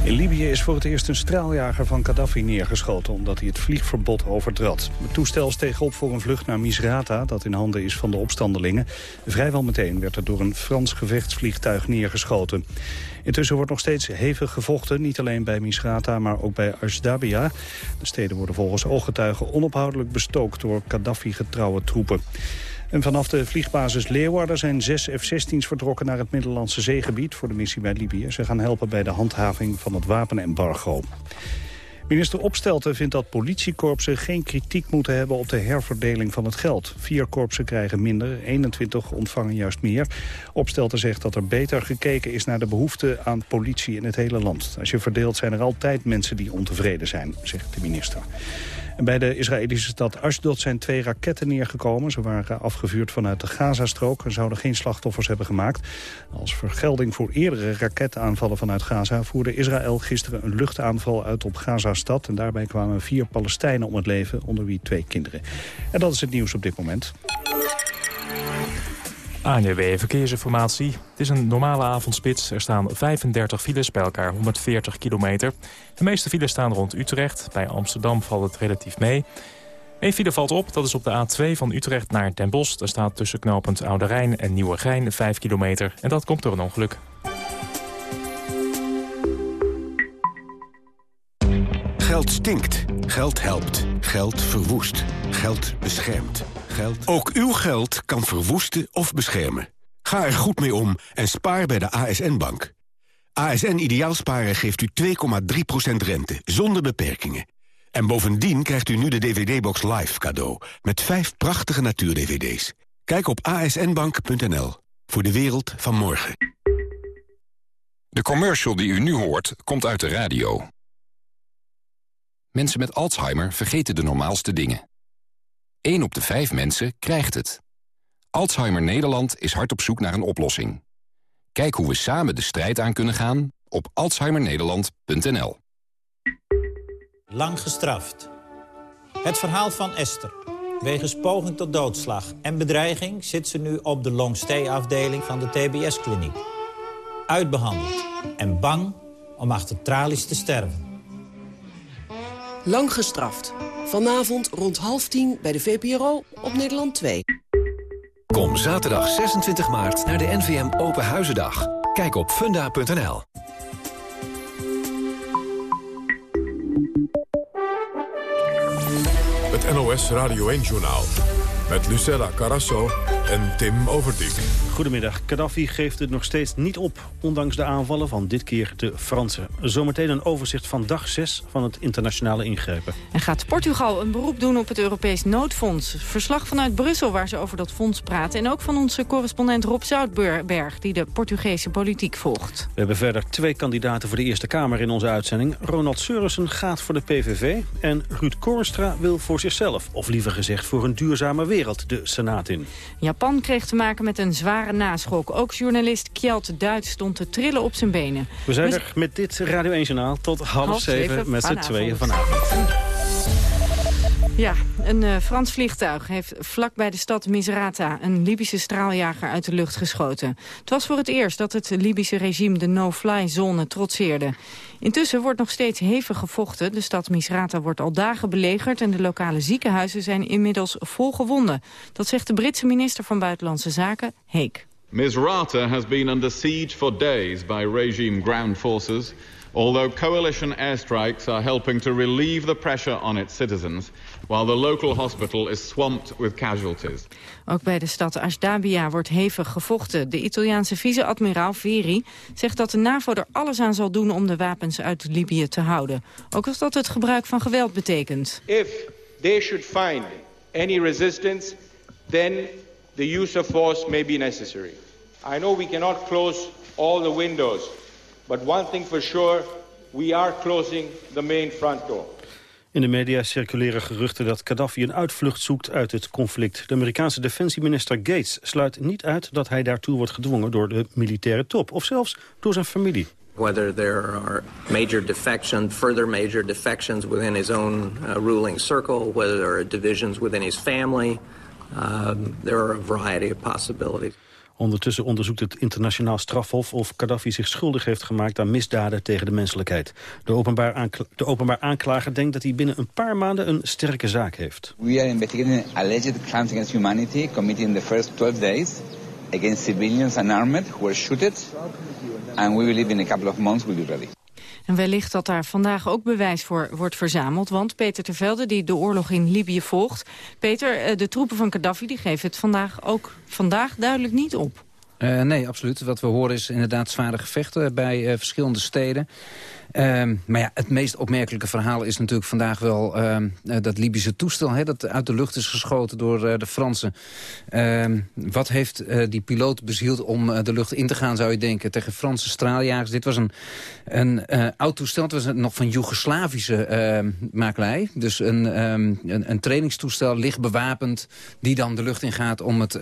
In Libië is voor het eerst een straaljager van Gaddafi neergeschoten... omdat hij het vliegverbod overtrad. Het toestel steeg op voor een vlucht naar Misrata... dat in handen is van de opstandelingen. Vrijwel meteen werd er door een Frans gevechtsvliegtuig neergeschoten. Intussen wordt nog steeds hevig gevochten, niet alleen bij Misrata, maar ook bij Ashdabia. De steden worden volgens ooggetuigen onophoudelijk bestookt door Gaddafi-getrouwe troepen. En vanaf de vliegbasis Leeuwarden zijn zes F-16's vertrokken naar het Middellandse zeegebied voor de missie bij Libië. Ze gaan helpen bij de handhaving van het wapenembargo. Minister Opstelten vindt dat politiekorpsen geen kritiek moeten hebben op de herverdeling van het geld. Vier korpsen krijgen minder, 21 ontvangen juist meer. Opstelten zegt dat er beter gekeken is naar de behoefte aan politie in het hele land. Als je verdeelt zijn er altijd mensen die ontevreden zijn, zegt de minister. En bij de Israëlische stad Ashdod zijn twee raketten neergekomen. Ze waren afgevuurd vanuit de Gazastrook en zouden geen slachtoffers hebben gemaakt. Als vergelding voor eerdere raketaanvallen vanuit Gaza... voerde Israël gisteren een luchtaanval uit op Gaza-stad. En daarbij kwamen vier Palestijnen om het leven, onder wie twee kinderen. En dat is het nieuws op dit moment. ANWB Verkeersinformatie. Het is een normale avondspits. Er staan 35 files, bij elkaar 140 kilometer. De meeste files staan rond Utrecht. Bij Amsterdam valt het relatief mee. Eén file valt op, dat is op de A2 van Utrecht naar Den Bosch. Daar staat tussen knooppunt Oude Rijn en Nieuwegein 5 kilometer. En dat komt door een ongeluk. Geld stinkt. Geld helpt. Geld verwoest. Geld beschermt. Geld... Ook uw geld kan verwoesten of beschermen. Ga er goed mee om en spaar bij de ASN-bank. ASN Ideaalsparen geeft u 2,3% rente, zonder beperkingen. En bovendien krijgt u nu de DVD-box Live cadeau... met vijf prachtige natuur-DVD's. Kijk op asnbank.nl voor de wereld van morgen. De commercial die u nu hoort, komt uit de radio. Mensen met Alzheimer vergeten de normaalste dingen. 1 op de 5 mensen krijgt het. Alzheimer Nederland is hard op zoek naar een oplossing. Kijk hoe we samen de strijd aan kunnen gaan op alzheimernederland.nl. Lang gestraft. Het verhaal van Esther. Wegens poging tot doodslag en bedreiging zit ze nu op de longstay-afdeling van de TBS-kliniek. Uitbehandeld en bang om achter tralies te sterven. Lang gestraft. Vanavond rond half tien bij de VPRO op Nederland 2. Kom zaterdag 26 maart naar de NVM Open Huizendag. Kijk op funda.nl. Het NOS Radio 1-journaal met Lucella Carasso en Tim Overdijk. Goedemiddag. Gaddafi geeft het nog steeds niet op, ondanks de aanvallen van dit keer de Fransen. Zometeen een overzicht van dag 6 van het internationale ingrepen. En gaat Portugal een beroep doen op het Europees noodfonds? Verslag vanuit Brussel waar ze over dat fonds praten. En ook van onze correspondent Rob Zoutberg, die de Portugese politiek volgt. We hebben verder twee kandidaten voor de Eerste Kamer in onze uitzending. Ronald Seurissen gaat voor de PVV en Ruud Korstra wil voor zichzelf, of liever gezegd voor een duurzame wereld wereld de Senaat in. Japan kreeg te maken met een zware naschok. Ook journalist Kjeld Duits stond te trillen op zijn benen. We zijn er met dit Radio 1 Journaal tot half, zeven, met z'n tweeën vanavond. Ja, een uh, Frans vliegtuig heeft vlak bij de stad Misrata... een Libische straaljager uit de lucht geschoten. Het was voor het eerst dat het Libische regime de no-fly-zone trotseerde. Intussen wordt nog steeds hevig gevochten. De stad Misrata wordt al dagen belegerd... en de lokale ziekenhuizen zijn inmiddels vol gewonden. Dat zegt de Britse minister van Buitenlandse Zaken, Heek. Misrata has been under siege for days by regime ground forces... although coalition airstrikes are helping to relieve the pressure on its citizens while the local hospital is swamped with casualties. Ook bij de stad Ashdabia wordt hevig gevochten. De Italiaanse vice-admiraal Veri zegt dat de NAVO er alles aan zal doen om de wapens uit Libië te houden. Ook als dat het gebruik van geweld betekent. If they should find any resistance, then the use of force may be necessary. I know we cannot close all the windows, but one thing for sure, we are closing the main front door. In de media circuleren geruchten dat Gaddafi een uitvlucht zoekt uit het conflict. De Amerikaanse defensieminister Gates sluit niet uit dat hij daartoe wordt gedwongen door de militaire top. Of zelfs door zijn familie. Whether there are major defections, further major defections within his own uh, ruling circle, whether there are divisions within his family, um, there are a variety of possibilities. Ondertussen onderzoekt het internationaal strafhof of Gaddafi zich schuldig heeft gemaakt aan misdaden tegen de menselijkheid. De openbaar, aanklager denkt dat hij binnen een paar maanden een sterke zaak heeft. We are investigating alleged crimes against humanity committed in the first 12 days against civilians and armed who were shot. And we believe in a couple of months we'll be ready. En wellicht dat daar vandaag ook bewijs voor wordt verzameld. Want Peter Tervelde, die de oorlog in Libië volgt... Peter, eh, de troepen van Gaddafi die geven het vandaag ook vandaag duidelijk niet op. Uh, nee, absoluut. Wat we horen is inderdaad zware gevechten bij uh, verschillende steden. Um, maar ja, het meest opmerkelijke verhaal is natuurlijk vandaag wel um, dat Libische toestel... Dat uit de lucht is geschoten door uh, de Fransen. Um, wat heeft uh, die piloot bezield om de lucht in te gaan, zou je denken... tegen Franse straaljagers. Dit was een, een oud toestel, het was nog van Joegoslavische makelij. Dus een, een, een, trainingstoestel, licht bewapend... die dan de lucht ingaat om het,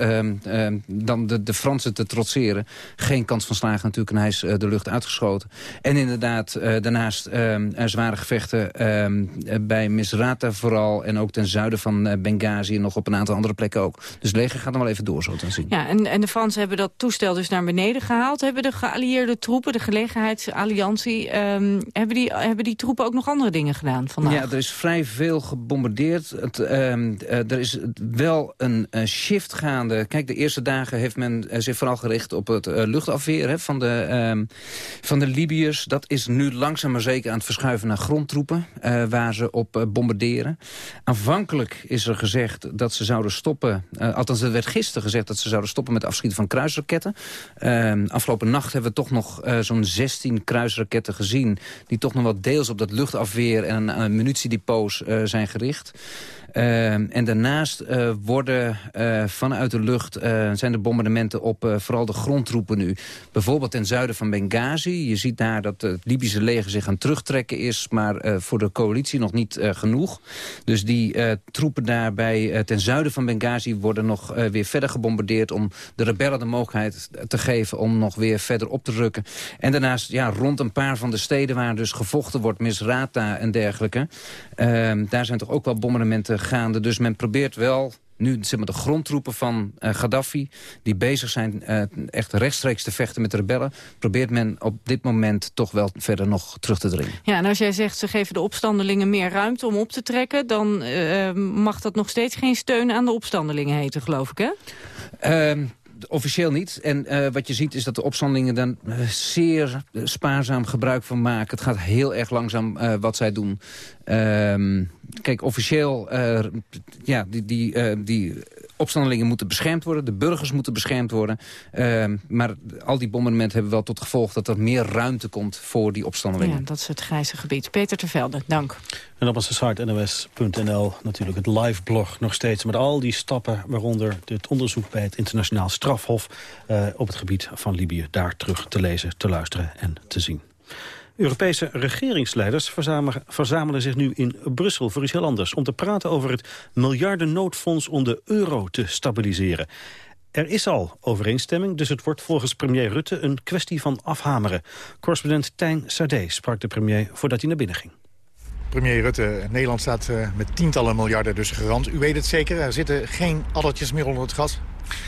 dan de, de Fransen te trotseren. Geen kans van slagen natuurlijk en hij is de lucht uitgeschoten. En inderdaad daarnaast uh, zware gevechten uh, bij Misrata vooral... en ook ten zuiden van uh, Benghazi en nog op een aantal andere plekken ook. Dus het leger gaat nog wel even door, zo te zien. Ja, en, en de Fransen hebben dat toestel dus naar beneden gehaald. Hebben de geallieerde troepen, de gelegenheidsalliantie... Ehm, hebben, die, hebben die troepen ook nog andere dingen gedaan vandaag? Ja, er is vrij veel gebombardeerd. Het, er is wel een shift gaande. Kijk, de eerste dagen heeft men zich vooral gericht op het luchtafweer hè, van, de, van de Libiërs. Dat is nu langzaam maar zeker aan het verschuiven naar grondtroepen... Uh, waar ze op uh, bombarderen. Aanvankelijk is er gezegd dat ze zouden stoppen... Uh, althans, er werd gisteren gezegd dat ze zouden stoppen met afschieten van kruisraketten. afgelopen nacht hebben we toch nog zo'n 16 kruisraketten gezien... die toch nog wel deels op dat luchtafweer en munitiedepots zijn gericht. Uh, en daarnaast uh, worden uh, vanuit de lucht zijn de bombardementen op vooral de grondtroepen nu. Bijvoorbeeld ten zuiden van Benghazi. Je ziet daar dat het Libische leger zich aan terugtrekken is... maar voor de coalitie nog niet genoeg. Dus die troepen daarbij ten zuiden van Benghazi worden nog weer verder gebombardeerd... om de rebellen de mogelijkheid te geven om nog weer verder op te rukken. En daarnaast ja, rond een paar van de steden waar dus gevochten wordt... Misrata en dergelijke. Ehm, daar zijn toch ook wel bombardementen gaande. Dus men probeert wel nu zeg maar, de grondtroepen van uh, Gaddafi... die bezig zijn uh, echt rechtstreeks te vechten met de rebellen... probeert men op dit moment toch wel verder nog terug te dringen. Ja, en als jij zegt ze geven de opstandelingen meer ruimte om op te trekken... dan uh, mag dat nog steeds geen steun aan de opstandelingen heten, geloof ik, hè? Ehm, officieel niet. En uh, wat je ziet is dat de opstandelingen dan zeer spaarzaam gebruik van maken. Het gaat heel erg langzaam uh, wat zij doen. Uh, kijk, officieel, ja, die, die, die opstandelingen moeten beschermd worden. De burgers moeten beschermd worden. Uh, maar al die bombardementen hebben wel tot gevolg dat er meer ruimte komt voor die opstandelingen. Ja, dat is het grijze gebied. Peter Tervelde, dank. En op onze site nos.nl natuurlijk het live blog nog steeds... met al die stappen, waaronder het onderzoek bij het internationaal strafhof... Uh, op het gebied van Libië, daar terug te lezen, te luisteren en te zien. Europese regeringsleiders verzamelen, verzamelen zich nu in Brussel voor iets heel anders... om te praten over het miljardennoodfonds om de euro te stabiliseren. Er is al overeenstemming, dus het wordt volgens premier Rutte een kwestie van afhameren. Correspondent Tijn Sade sprak de premier voordat hij naar binnen ging. Premier Rutte, Nederland staat eh, met tientallen miljarden dus gerand. U weet het zeker, er zitten geen addertjes meer onder het gas?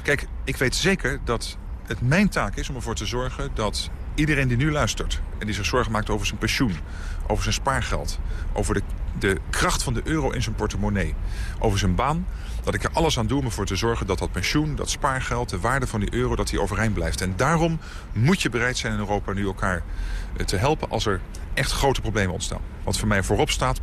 Kijk, ik weet zeker dat het mijn taak is om ervoor te zorgen dat iedereen die nu luistert... en die zich zorgen maakt over zijn pensioen, over zijn spaargeld... over de, de kracht van de euro in zijn portemonnee, over zijn baan... dat ik er alles aan doe om ervoor te zorgen dat dat pensioen, dat spaargeld... de waarde van die euro, dat die overeind blijft. En daarom moet je bereid zijn in Europa nu elkaar eh, te helpen... als er echt grote problemen ontstaan. Wat voor mij voorop staat,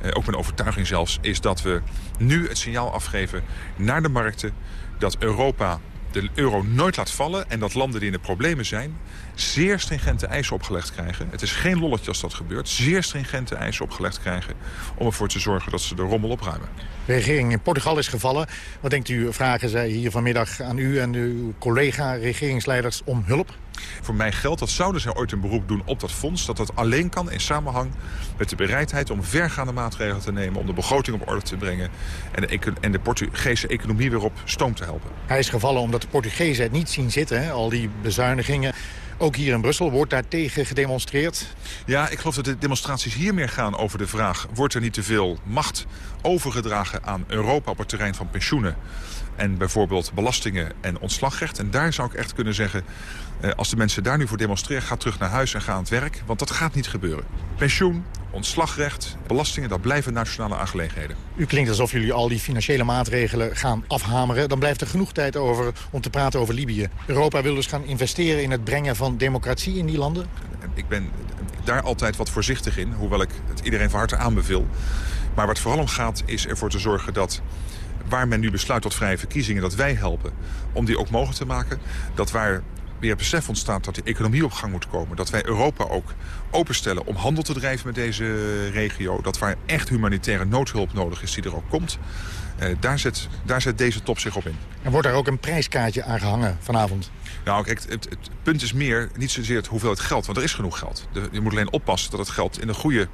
eh, ook mijn overtuiging zelfs... is dat we nu het signaal afgeven naar de markten... dat Europa de euro nooit laat vallen... en dat landen die in de problemen zijn... zeer stringente eisen opgelegd krijgen. Het is geen lolletje als dat gebeurt. Zeer stringente eisen opgelegd krijgen... om ervoor te zorgen dat ze de rommel opruimen. De regering in Portugal is gevallen. Wat denkt u, vragen zij hier vanmiddag aan u en uw collega-regeringsleiders om hulp? Voor mij geldt dat zouden zij ooit een beroep doen op dat fonds... dat dat alleen kan in samenhang met de bereidheid om vergaande maatregelen te nemen... om de begroting op orde te brengen en de, en de Portugese economie weer op stoom te helpen. Hij is gevallen omdat de Portugezen het niet zien zitten, hè? al die bezuinigingen. Ook hier in Brussel wordt daar tegen gedemonstreerd. Ja, ik geloof dat de demonstraties hier meer gaan over de vraag... wordt er niet te veel macht overgedragen aan Europa op het terrein van pensioenen... en bijvoorbeeld belastingen en ontslagrecht. En daar zou ik echt kunnen zeggen... Eh, als de mensen daar nu voor demonstreren, ga terug naar huis en ga aan het werk. Want dat gaat niet gebeuren. Pensioen, ontslagrecht, belastingen, dat blijven nationale aangelegenheden. U klinkt alsof jullie al die financiële maatregelen gaan afhameren. Dan blijft er genoeg tijd over om te praten over Libië. Europa wil dus gaan investeren in het brengen van democratie in die landen? Ik ben daar altijd wat voorzichtig in, hoewel ik het iedereen van harte aanbeveel. Maar wat vooral om gaat is ervoor te zorgen dat waar men nu besluit tot vrije verkiezingen... dat wij helpen om die ook mogelijk te maken. Dat waar weer besef ontstaat dat de economie op gang moet komen. Dat wij Europa ook openstellen om handel te drijven met deze regio. Dat waar echt humanitaire noodhulp nodig is, die er ook komt. Eh, daar, zet, daar zet deze top zich op in. En wordt daar ook een prijskaartje aan gehangen vanavond? Nou, kijk, het, het, punt is meer niet zozeer het hoeveelheid geld. Want er is genoeg geld. De, je moet alleen oppassen dat het geld in de goede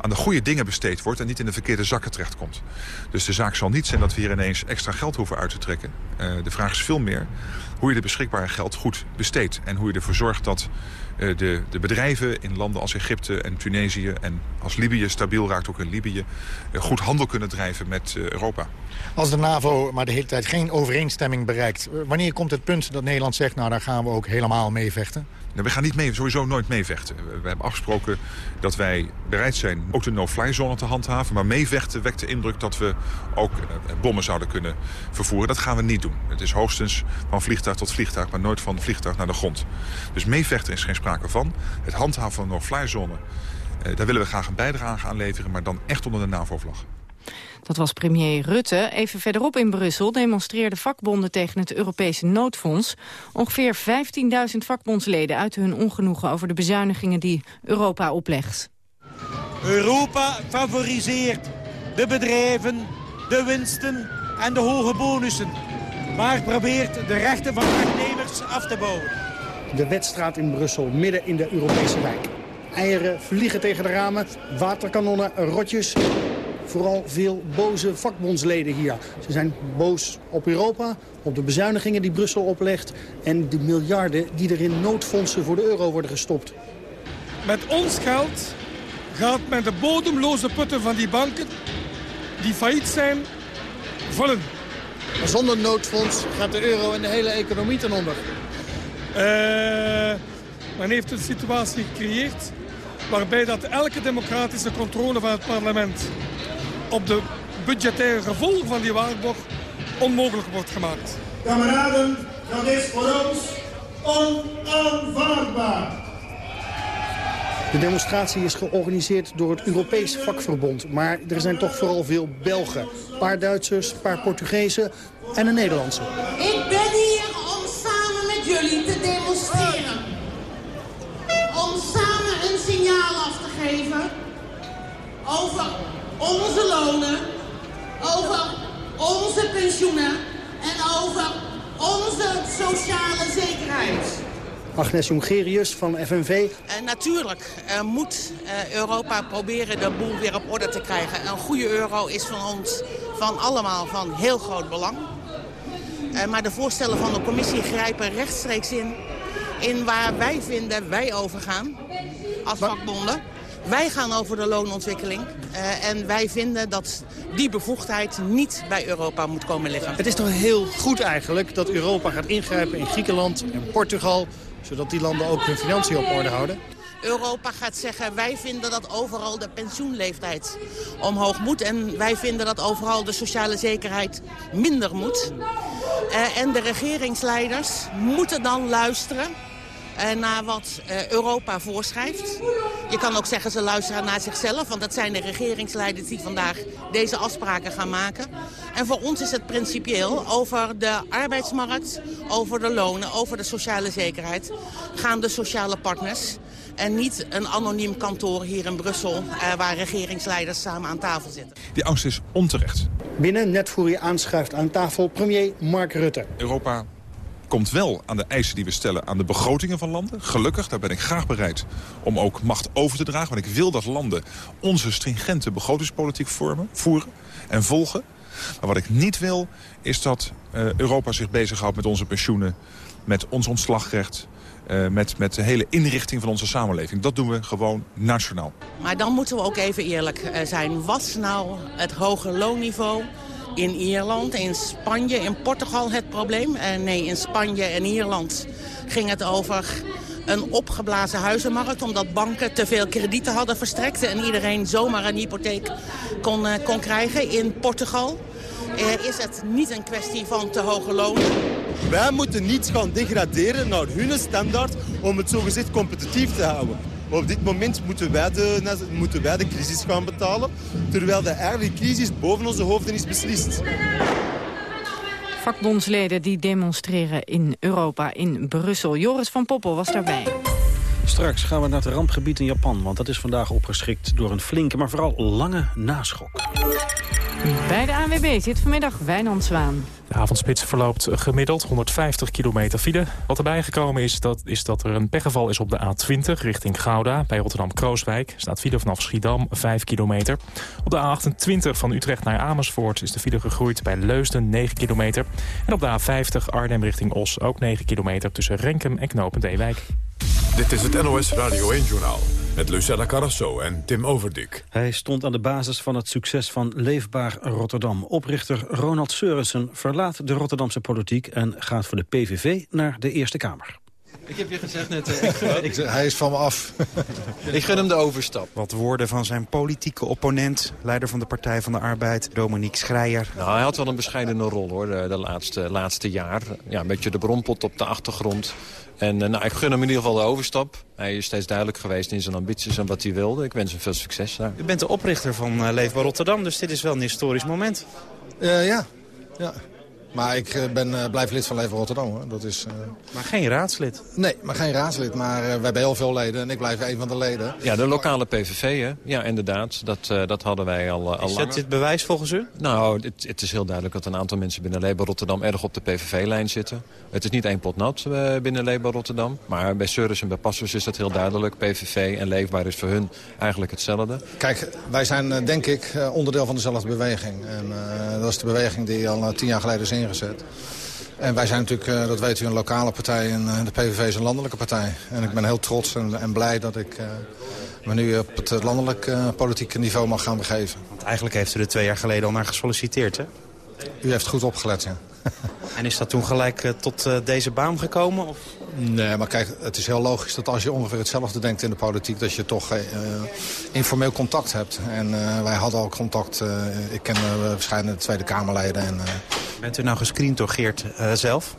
aan de goede dingen besteed wordt... en niet in de verkeerde zakken terechtkomt. Dus de zaak zal niet zijn dat we hier ineens extra geld hoeven uit te trekken. Uh, de vraag is veel meer hoe je de beschikbare geld goed besteedt. En hoe je ervoor zorgt dat uh, de, de bedrijven in landen als Egypte en Tunesië... en als Libië stabiel raakt, ook in Libië... Uh, goed handel kunnen drijven met Europa. Als de NAVO maar de hele tijd geen overeenstemming bereikt... wanneer komt het punt dat Nederland zegt... nou, daar gaan we ook helemaal mee vechten? We gaan niet mee, sowieso nooit meevechten. We hebben afgesproken dat wij bereid zijn ook de no-fly zone te handhaven. Maar meevechten wekt de indruk dat we ook eh, bommen zouden kunnen vervoeren. Dat gaan we niet doen. Het is hoogstens van vliegtuig tot vliegtuig, maar nooit van vliegtuig naar de grond. Dus meevechten is geen sprake van. Het handhaven van de no-fly zone, eh, daar willen we graag een bijdrage aan leveren, maar dan echt onder de NAVO-vlag. Dat was premier Rutte. Even verderop in Brussel demonstreerden vakbonden tegen het Europese noodfonds. Ongeveer 15.000 vakbondsleden uiten hun ongenoegen over de bezuinigingen die Europa oplegt. Europa favoriseert de bedrijven, de winsten en de hoge bonussen. Maar probeert de rechten van werknemers af te bouwen. De wedstraat in Brussel, midden in de Europese wijk. Eieren vliegen tegen de ramen, waterkanonnen, rotjes vooral veel boze vakbondsleden hier. Ze zijn boos op Europa, op de bezuinigingen die Brussel oplegt... en de miljarden die er in noodfondsen voor de euro worden gestopt. Met ons geld gaat men de bodemloze putten van die banken... die failliet zijn, vullen. Maar zonder noodfonds gaat de euro en de hele economie ten onder. Uh, men heeft een situatie gecreëerd waarbij dat elke democratische controle van het parlement op de budgettaire gevolgen van die waarborg onmogelijk wordt gemaakt. Kameraden, dat is voor ons onaanvaardbaar. De demonstratie is georganiseerd door het Europees vakverbond. Maar er zijn toch vooral veel Belgen. Een paar Duitsers, een paar Portugezen en een Nederlandse. Ik ben hier om samen met jullie te demonstreren. Om samen een signaal af te geven over onze lonen, over onze pensioenen en over onze sociale zekerheid. Agnes Jongerius van FNV. Uh, natuurlijk uh, moet uh, Europa proberen de boel weer op orde te krijgen. Een goede euro is van ons van allemaal van heel groot belang. maar de voorstellen van de commissie grijpen rechtstreeks in... in waar wij vinden wij overgaan als vakbonden. Wij gaan over de loonontwikkeling. Uh, en wij vinden dat die bevoegdheid niet bij Europa moet komen liggen. Het is toch heel goed eigenlijk dat Europa gaat ingrijpen in Griekenland en Portugal... zodat die landen ook hun financiën op orde houden? Europa gaat zeggen, wij vinden dat overal de pensioenleeftijd omhoog moet. En wij vinden dat overal de sociale zekerheid minder moet. Uh, en de regeringsleiders moeten dan luisteren naar wat uh, Europa voorschrijft. Je kan ook zeggen ze luisteren naar zichzelf, want dat zijn de regeringsleiders die vandaag deze afspraken gaan maken. En voor ons is het principieel over de arbeidsmarkt, over de lonen, over de sociale zekerheid gaan de sociale partners en niet een anoniem kantoor hier in Brussel... Uh, waar regeringsleiders samen aan tafel zitten. Die angst is onterecht. Binnen, net voor je aanschuift aan tafel, premier Mark Rutte. Europa komt wel aan de eisen die we stellen aan de begrotingen van landen. Gelukkig, daar ben ik graag bereid om ook macht over te dragen. Want ik wil dat landen onze stringente begrotingspolitiek vormen, voeren en volgen. Maar wat ik niet wil, is dat uh, Europa zich bezighoudt met onze pensioenen... met ons ontslagrecht, uh, met, met de hele inrichting van onze samenleving. Dat doen we gewoon nationaal. Maar dan moeten we ook even eerlijk uh, zijn. Was nou het hoge loonniveau in Ierland, in Spanje, in Portugal het probleem. Uh, nee, in Spanje en Ierland ging het over een opgeblazen huizenmarkt... omdat banken te veel kredieten hadden verstrekt... en iedereen zomaar een hypotheek kon, uh, kon krijgen. In Portugal is het niet een kwestie van te hoge lonen. Wij moeten niet gaan degraderen naar hun standaard... om het zogezegd competitief te houden. Op dit moment moeten wij, de, moeten wij de crisis gaan betalen, terwijl de eigenlijk crisis boven onze hoofden is beslist. Vakbondsleden die demonstreren in Europa, in Brussel. Joris van Poppel was daarbij. Straks gaan we naar het rampgebied in Japan, want dat is vandaag opgeschrikt door een flinke, maar vooral lange naschok. Bij de ANWB zit vanmiddag Wijnand Zwaan. De avondspits verloopt gemiddeld 150 kilometer file. Wat erbij gekomen is dat, is dat er een pechgeval is op de A20 richting Gouda. Bij Rotterdam-Krooswijk staat file vanaf Schiedam 5 kilometer. Op de A28 van Utrecht naar Amersfoort is de file gegroeid bij Leusden 9 kilometer. En op de A50 Arnhem richting Os ook 9 kilometer tussen Renkum en Knopend Ewijk. Dit is het NOS Radio 1-journaal met Lucella Carrasso en Tim Overdik. Hij stond aan de basis van het succes van Leefbaar Rotterdam. Oprichter Ronald Seurissen verlaat de Rotterdamse politiek... en gaat voor de PVV naar de Eerste Kamer. Ik heb je gezegd net, uh, ik gun, ik, hij is van me af. ik gun hem de overstap. Wat woorden van zijn politieke opponent, leider van de Partij van de Arbeid, Dominique Schreier. Nou, hij had wel een bescheidene rol hoor, de, de laatste, laatste jaar. Ja, een beetje de bronpot op de achtergrond. En uh, nou, ik gun hem in ieder geval de overstap. Hij is steeds duidelijk geweest in zijn ambities en wat hij wilde. Ik wens hem veel succes daar. U bent de oprichter van uh, Leefbaar Rotterdam, dus dit is wel een historisch moment. Uh, ja, ja. Maar ik ben, uh, blijf lid van Leven Rotterdam. Hoor. Dat is, uh... Maar geen raadslid? Nee, maar geen raadslid. Maar uh, we hebben heel veel leden en ik blijf een van de leden. Ja, de lokale PVV, hè? Ja, inderdaad. Dat, dat hadden wij al, al Is dat dit bewijs volgens u? Nou, het, het, is heel duidelijk dat een aantal mensen binnen Leefbaar Rotterdam erg op de PVV-lijn zitten. Het is niet één pot nat binnen Leefbaar Rotterdam. Maar bij Surus en bij Passers is dat heel duidelijk. PVV en Leefbaar is voor hun eigenlijk hetzelfde. Kijk, wij zijn denk ik onderdeel van dezelfde beweging. En dat is de beweging die al tien jaar geleden is ingezet. En wij zijn natuurlijk, dat weet u, een lokale partij en de PVV is een landelijke partij. En ik ben heel trots en, en blij dat ik me nu op het landelijk politieke niveau mag gaan begeven. Want eigenlijk heeft u er twee jaar geleden al naar gesolliciteerd, hè? U heeft goed opgelet, ja. En is dat toen gelijk uh, tot uh, deze baan gekomen? Of? Nee, maar kijk, het is heel logisch dat als je ongeveer hetzelfde denkt in de politiek... dat je toch uh, informeel contact hebt. En wij hadden al contact. ik ken verschillende Tweede Kamerleden. En, Bent u nou gescreend door Geert zelf?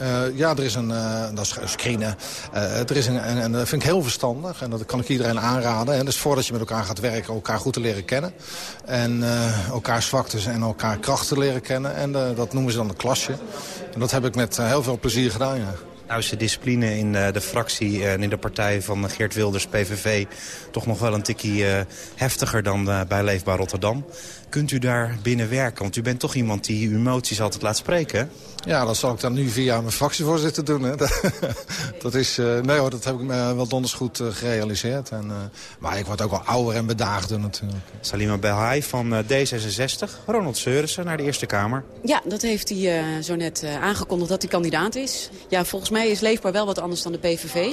Uh, ja, er is een, uh, dat is screenen. Uh, er is een, en, dat vind ik heel verstandig. En dat kan ik iedereen aanraden. En dus voordat je met elkaar gaat werken, elkaar goed te leren kennen. En elkaar zwaktes en elkaar krachten leren kennen. En dat noemen ze dan een klasje. En dat heb ik met heel veel plezier gedaan. Nou is de discipline in de fractie en in de partij van Geert Wilders, PVV... toch nog wel een tikkie heftiger dan bij Leefbaar Rotterdam. Kunt u daar binnen werken? Want u bent toch iemand die uw emoties altijd laat spreken, Ja, dat zal ik dan nu via mijn fractievoorzitter doen. Hè. dat, is, uh, nee hoor, dat heb ik me wel donders goed uh, gerealiseerd. En, uh, maar ik word ook wel ouder en bedaagder natuurlijk. Salima Belhaai van D66. Ronald Seurissen naar de Eerste Kamer. Ja, dat heeft hij zo net aangekondigd dat hij kandidaat is. Ja, volgens mij is Leefbaar wel wat anders dan de PVV.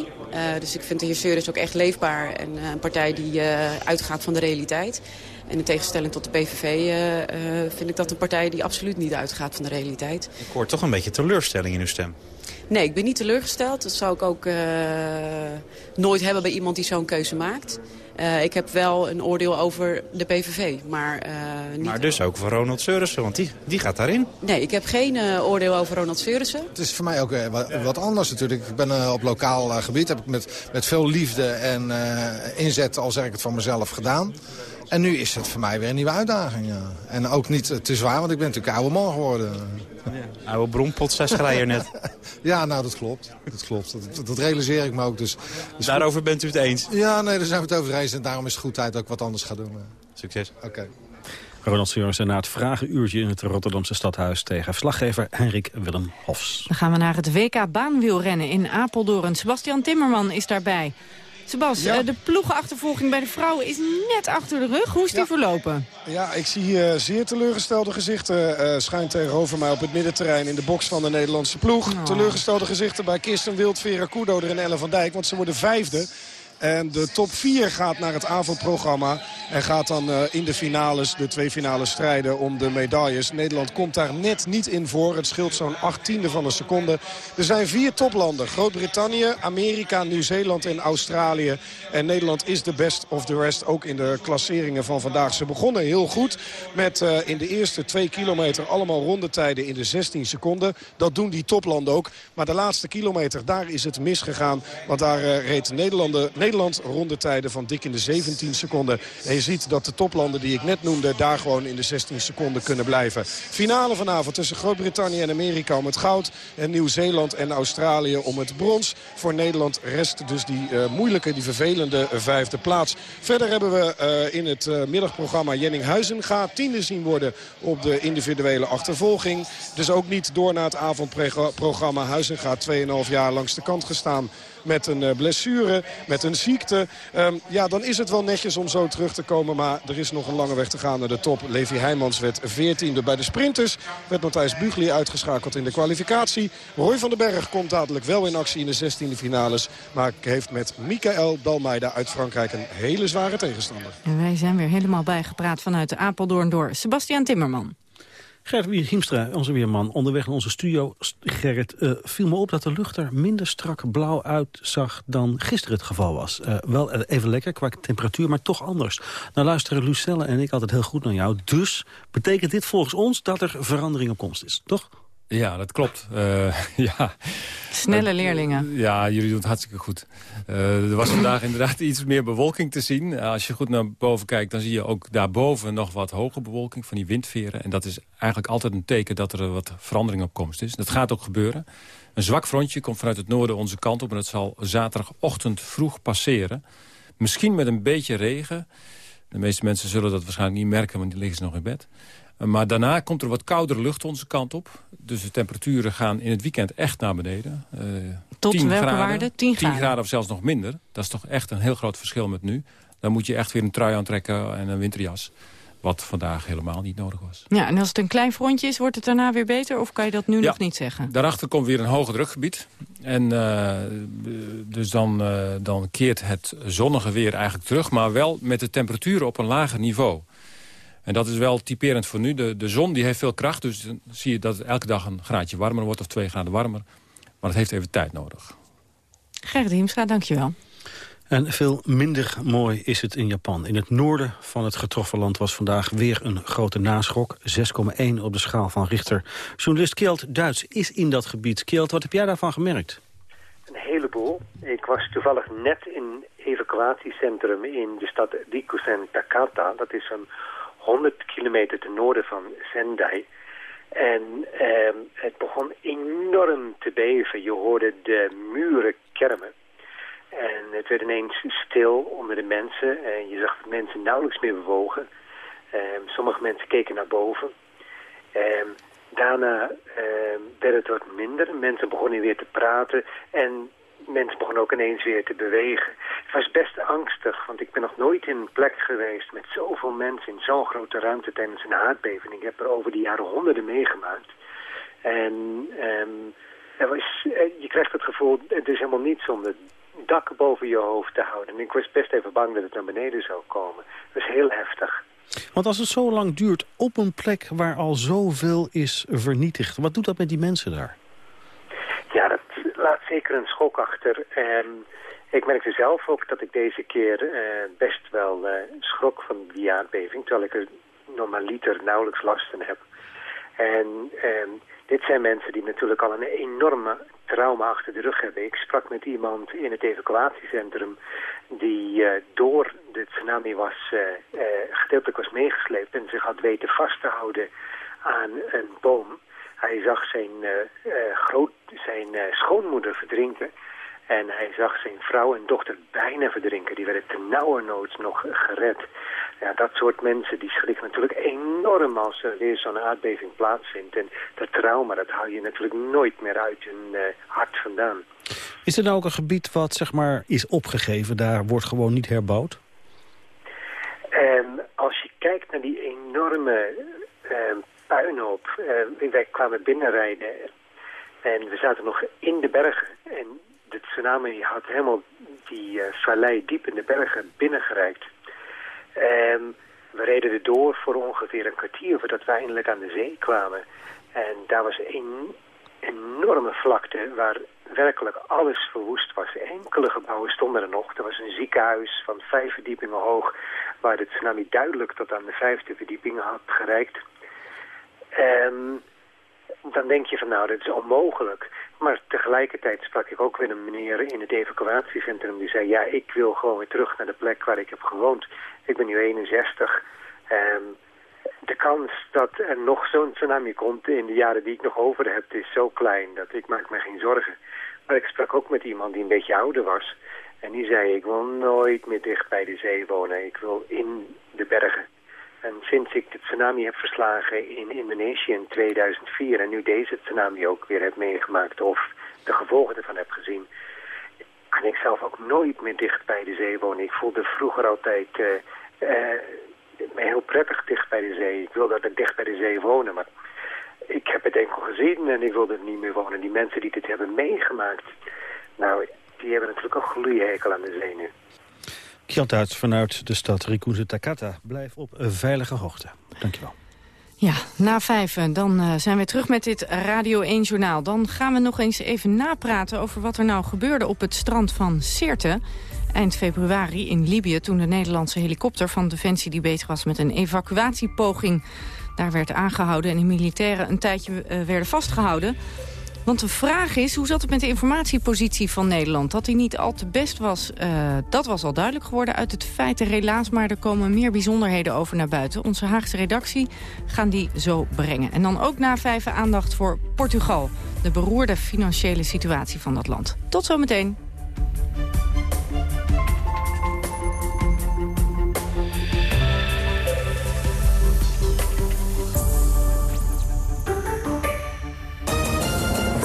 dus ik vind de heer Seurissen ook echt leefbaar. En een partij die uitgaat van de realiteit. En in tegenstelling tot de PVV uh, uh, vind ik dat een partij die absoluut niet uitgaat van de realiteit. Ik hoor toch een beetje teleurstelling in uw stem. Nee, ik ben niet teleurgesteld. Dat zou ik ook uh, nooit hebben bij iemand die zo'n keuze maakt. Uh, ik heb wel een oordeel over de PVV, maar uh, niet... Maar dus ook voor Ronald Seurissen, want die, die gaat daarin. Nee, ik heb geen uh, oordeel over Ronald Seurissen. Het is voor mij ook wat, wat, anders natuurlijk. Ik ben op lokaal gebied, heb ik met, met veel liefde en inzet, al zeg ik het van mezelf, gedaan. En nu is het voor mij weer een nieuwe uitdaging. Ja. En ook niet te zwaar, want ik ben natuurlijk oude man geworden. Ja, oude bronpot, zesgrijder net. ja, nou dat klopt. Dat klopt. Dat, dat, realiseer ik me ook. Dus, dus Daarover bent u het eens? Ja, nee, daar zijn we het over eens. En daarom is het goed tijd dat ik wat anders ga doen. Succes. Oké. Okay. Ronald Seurissen na het vragenuurtje in het Rotterdamse stadhuis... tegen verslaggever Henrik Willem Hofs. Dan gaan we naar het WK baanwielrennen in Apeldoorn. Sebastian Timmerman is daarbij. Sebas, ja. de ploegenachtervolging bij de vrouwen is net achter de rug. Hoe is die ja. verlopen? Ja, ik zie uh, zeer teleurgestelde gezichten uh, schijnt tegenover mij op het middenterrein in de box van de Nederlandse ploeg. Oh. Teleurgestelde gezichten bij Kirsten Wild, Vera Kudo en Ellen van Dijk, want ze worden vijfde. En de top 4 gaat naar het avondprogramma. En gaat dan uh, in de finales, de twee finales strijden om de medailles. Nederland komt daar net niet in voor. Het scheelt zo'n achttiende van een seconde. Er zijn vier toplanden. Groot-Brittannië, Amerika, Nieuw-Zeeland en Australië. En Nederland is de best of the rest. Ook in de klasseringen van vandaag. Ze begonnen heel goed. Met uh, in de eerste twee kilometer allemaal rondetijden in de 16 seconden. Dat doen die toplanden ook. Maar de laatste kilometer, daar is het misgegaan. Want daar uh, reed Nederlanden... Nederland rondetijden van dik in de 17 seconden. En je ziet dat de toplanden die ik net noemde daar gewoon in de 16 seconden kunnen blijven. Finale vanavond tussen Groot-Brittannië en Amerika om het goud. En Nieuw-Zeeland en Australië om het brons. Voor Nederland rest dus die uh, moeilijke, die vervelende vijfde plaats. Verder hebben we uh, in het uh, middagprogramma Jenning Huizenga tiende zien worden op de individuele achtervolging. Dus ook niet door naar het avondprogramma Huizenga 2,5 jaar langs de kant gestaan met een uh, blessure, met een ziekte. Um, ja, dan is het wel netjes om zo terug te komen. Maar er is nog een lange weg te gaan naar de top. Levi Heijmans werd 14e bij de sprinters. Werd Matthijs Bugli uitgeschakeld in de kwalificatie. Roy van den Berg komt dadelijk wel in actie in de 16e finales. Maar heeft met Michael Dalmeida uit Frankrijk een hele zware tegenstander. En wij zijn weer helemaal bijgepraat vanuit Apeldoorn door Sebastian Timmerman. Gerrit Hiemstra, onze weerman, onderweg naar onze studio. Gerrit, uh, viel me op dat de lucht er minder strak blauw uitzag dan gisteren het geval was. Uh, wel even lekker qua temperatuur, maar toch anders. Nou luisteren Lucelle en ik altijd heel goed naar jou. Dus betekent dit volgens ons dat er verandering op komst is, toch? Ja, dat klopt. Uh, ja. Snelle leerlingen. ja, jullie doen het hartstikke goed. Uh, er was vandaag inderdaad iets meer bewolking te zien. als je goed naar boven kijkt, dan zie je ook daarboven nog wat hoge bewolking van die windveren. En dat is eigenlijk altijd een teken dat er wat verandering op komst is. Dat gaat ook gebeuren. Een zwak frontje komt vanuit het noorden onze kant op... en dat zal zaterdagochtend vroeg passeren. Misschien met een beetje regen. De meeste mensen zullen dat waarschijnlijk niet merken, want die liggen ze nog in bed. Maar daarna komt er wat koudere lucht onze kant op. Dus de temperaturen gaan in het weekend echt naar beneden. Uh, Tot 10 welke graden, waarde? 10 graden. 10 graden of zelfs nog minder. Dat is toch echt een heel groot verschil met nu. Dan moet je echt weer een trui aantrekken en een winterjas. Wat vandaag helemaal niet nodig was. Ja, en als het een klein frontje is, wordt het daarna weer beter? Of kan je dat nu ja, nog niet zeggen? Daarachter komt weer een hoge drukgebied. En uh, dus dan, uh, dan keert het zonnige weer eigenlijk terug. Maar wel met de temperaturen op een lager niveau. En dat is wel typerend voor nu. De, de zon die heeft veel kracht, dus dan zie je dat het elke dag een graadje warmer wordt... of twee graden warmer. Maar het heeft even tijd nodig. Gerrit Hiemstra, dankjewel. En veel minder mooi is het in Japan. In het noorden van het getroffen land was vandaag weer een grote naschok. 6,1 op de schaal van Richter. Journalist Kjeld Duits is in dat gebied. Kjeld, wat heb jij daarvan gemerkt? Een heleboel. Ik was toevallig net in evacuatiecentrum in de stad Rikusen Takata. Dat is een 100 kilometer ten noorden van Sendai. En ehm, het begon enorm te beven. Je hoorde de muren kermen. En het werd ineens stil onder de mensen. En je zag dat mensen nauwelijks meer bewogen. Ehm, sommige mensen keken naar boven. Ehm, daarna werd het wat minder. Mensen begonnen weer te praten. En mensen begonnen ook ineens weer te bewegen. Het was best angstig, want ik ben nog nooit in een plek geweest... met zoveel mensen in zo'n grote ruimte tijdens een aardbeving. Ik heb er over die jaren honderden meegemaakt. En er was, eh, je krijgt het gevoel, het is helemaal niets om het dak boven je hoofd te houden. En ik was best even bang dat het naar beneden zou komen. Het was heel heftig. Want als het zo lang duurt op een plek waar al zoveel is vernietigd... wat doet dat met die mensen daar? Zeker een schok achter. En ik merkte zelf ook dat ik deze keer eh, best wel uh, schrok van die aardbeving... terwijl ik er normaliter nauwelijks last van heb. En ehm, dit zijn mensen die natuurlijk al een enorme trauma achter de rug hebben. Ik sprak met iemand in het evacuatiecentrum die uh, door de tsunami was, gedeeltelijk was meegesleept en zich had weten vast te houden aan een boom. Hij zag zijn, groot, zijn schoonmoeder verdrinken en hij zag zijn vrouw en dochter bijna verdrinken. Die werden ternauwernood nog gered. Ja, dat soort mensen die schrikken natuurlijk enorm als er weer zo'n aardbeving plaatsvindt. En dat trauma, dat hou je natuurlijk nooit meer uit hun uh, hart vandaan. Is er nou ook een gebied wat zeg maar is opgegeven, daar wordt gewoon niet herbouwd? Um, als je kijkt naar die enorme uh, puinhoop, uh, wij kwamen binnenrijden en we zaten nog in de bergen. En de tsunami had helemaal die vallei diep in de bergen binnengereikt. Um, we reden er door voor ongeveer een kwartier voordat we eindelijk aan de zee kwamen. En daar was een enorme vlakte waar werkelijk alles verwoest was. Enkele gebouwen stonden er nog. Er was een ziekenhuis van vijf verdiepingen hoog... waar de tsunami duidelijk tot aan de vijfde verdieping had gereikt. Um, dan denk je van nou, dat is onmogelijk. Maar tegelijkertijd sprak ik ook weer een meneer in het evacuatiecentrum die zei... ja, ik wil gewoon weer terug naar de plek waar ik heb gewoond. Ik ben nu 61. Um, de kans dat er nog zo'n tsunami komt in de jaren die ik nog over heb... is zo klein dat ik maak me geen zorgen. Maar ik sprak ook met iemand die een beetje ouder was. En die zei, ik wil nooit meer dicht bij de zee wonen. Ik wil in de bergen. En sinds ik de tsunami heb verslagen in Indonesië in 2004... en nu deze tsunami ook weer heb meegemaakt of de gevolgen ervan heb gezien... kan ik zelf ook nooit meer dicht bij de zee wonen. Ik voelde vroeger altijd uh, uh, me heel prettig dicht bij de zee. Ik wilde altijd dicht bij de zee wonen, maar ik heb het enkel gezien en ik wilde er niet meer wonen. Die mensen die dit hebben meegemaakt, nou, die hebben natuurlijk een gloeihekel aan de zee nu. Kjant vanuit de stad Rikuze Takata. Blijf op veilige hoogte. Dankjewel. Ja, na vijf, dan uh, zijn we terug met dit Radio 1 Journaal. Dan gaan we nog eens even napraten over wat er nou gebeurde op het strand van Sirte. Eind februari in Libië, toen de Nederlandse helikopter van Defensie... die bezig was met een evacuatiepoging, daar werd aangehouden... en de militairen een tijdje uh, werden vastgehouden. Want de vraag is, hoe zat het met de informatiepositie van Nederland? Dat die niet al te best was, uh, dat was al duidelijk geworden uit het feit. Helaas, maar er komen meer bijzonderheden over naar buiten. Onze Haagse redactie gaan die zo brengen. En dan ook na vijf aandacht voor Portugal. De beroerde financiële situatie van dat land. Tot zometeen.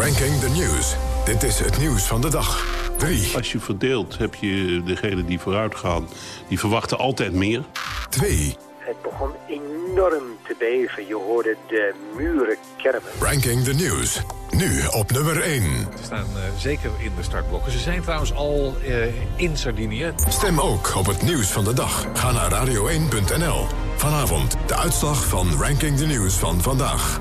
Ranking the News. Dit is het nieuws van de dag. 3. Als je verdeelt, heb je degenen die vooruit gaan... die verwachten altijd meer. 2. Het begon enorm te beven. Je hoorde de muren kermen. Ranking the News. Nu op nummer 1. Ze staan uh, zeker in de startblokken. Ze zijn trouwens al uh, in Sardinië. Stem ook op het nieuws van de dag. Ga naar radio1.nl. Vanavond de uitslag van Ranking the News van vandaag.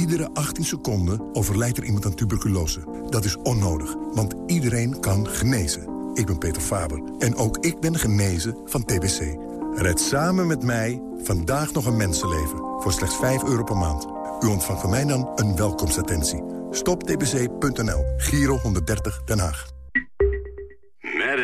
Iedere 18 seconden overlijdt er iemand aan tuberculose. Dat is onnodig, want iedereen kan genezen. Ik ben Peter Faber en ook ik ben genezen van TBC. Red samen met mij vandaag nog een mensenleven voor slechts 5 euro per maand. U ontvangt van mij dan een welkomstattentie. Stoptbc.nl, Giro 130 Den Haag.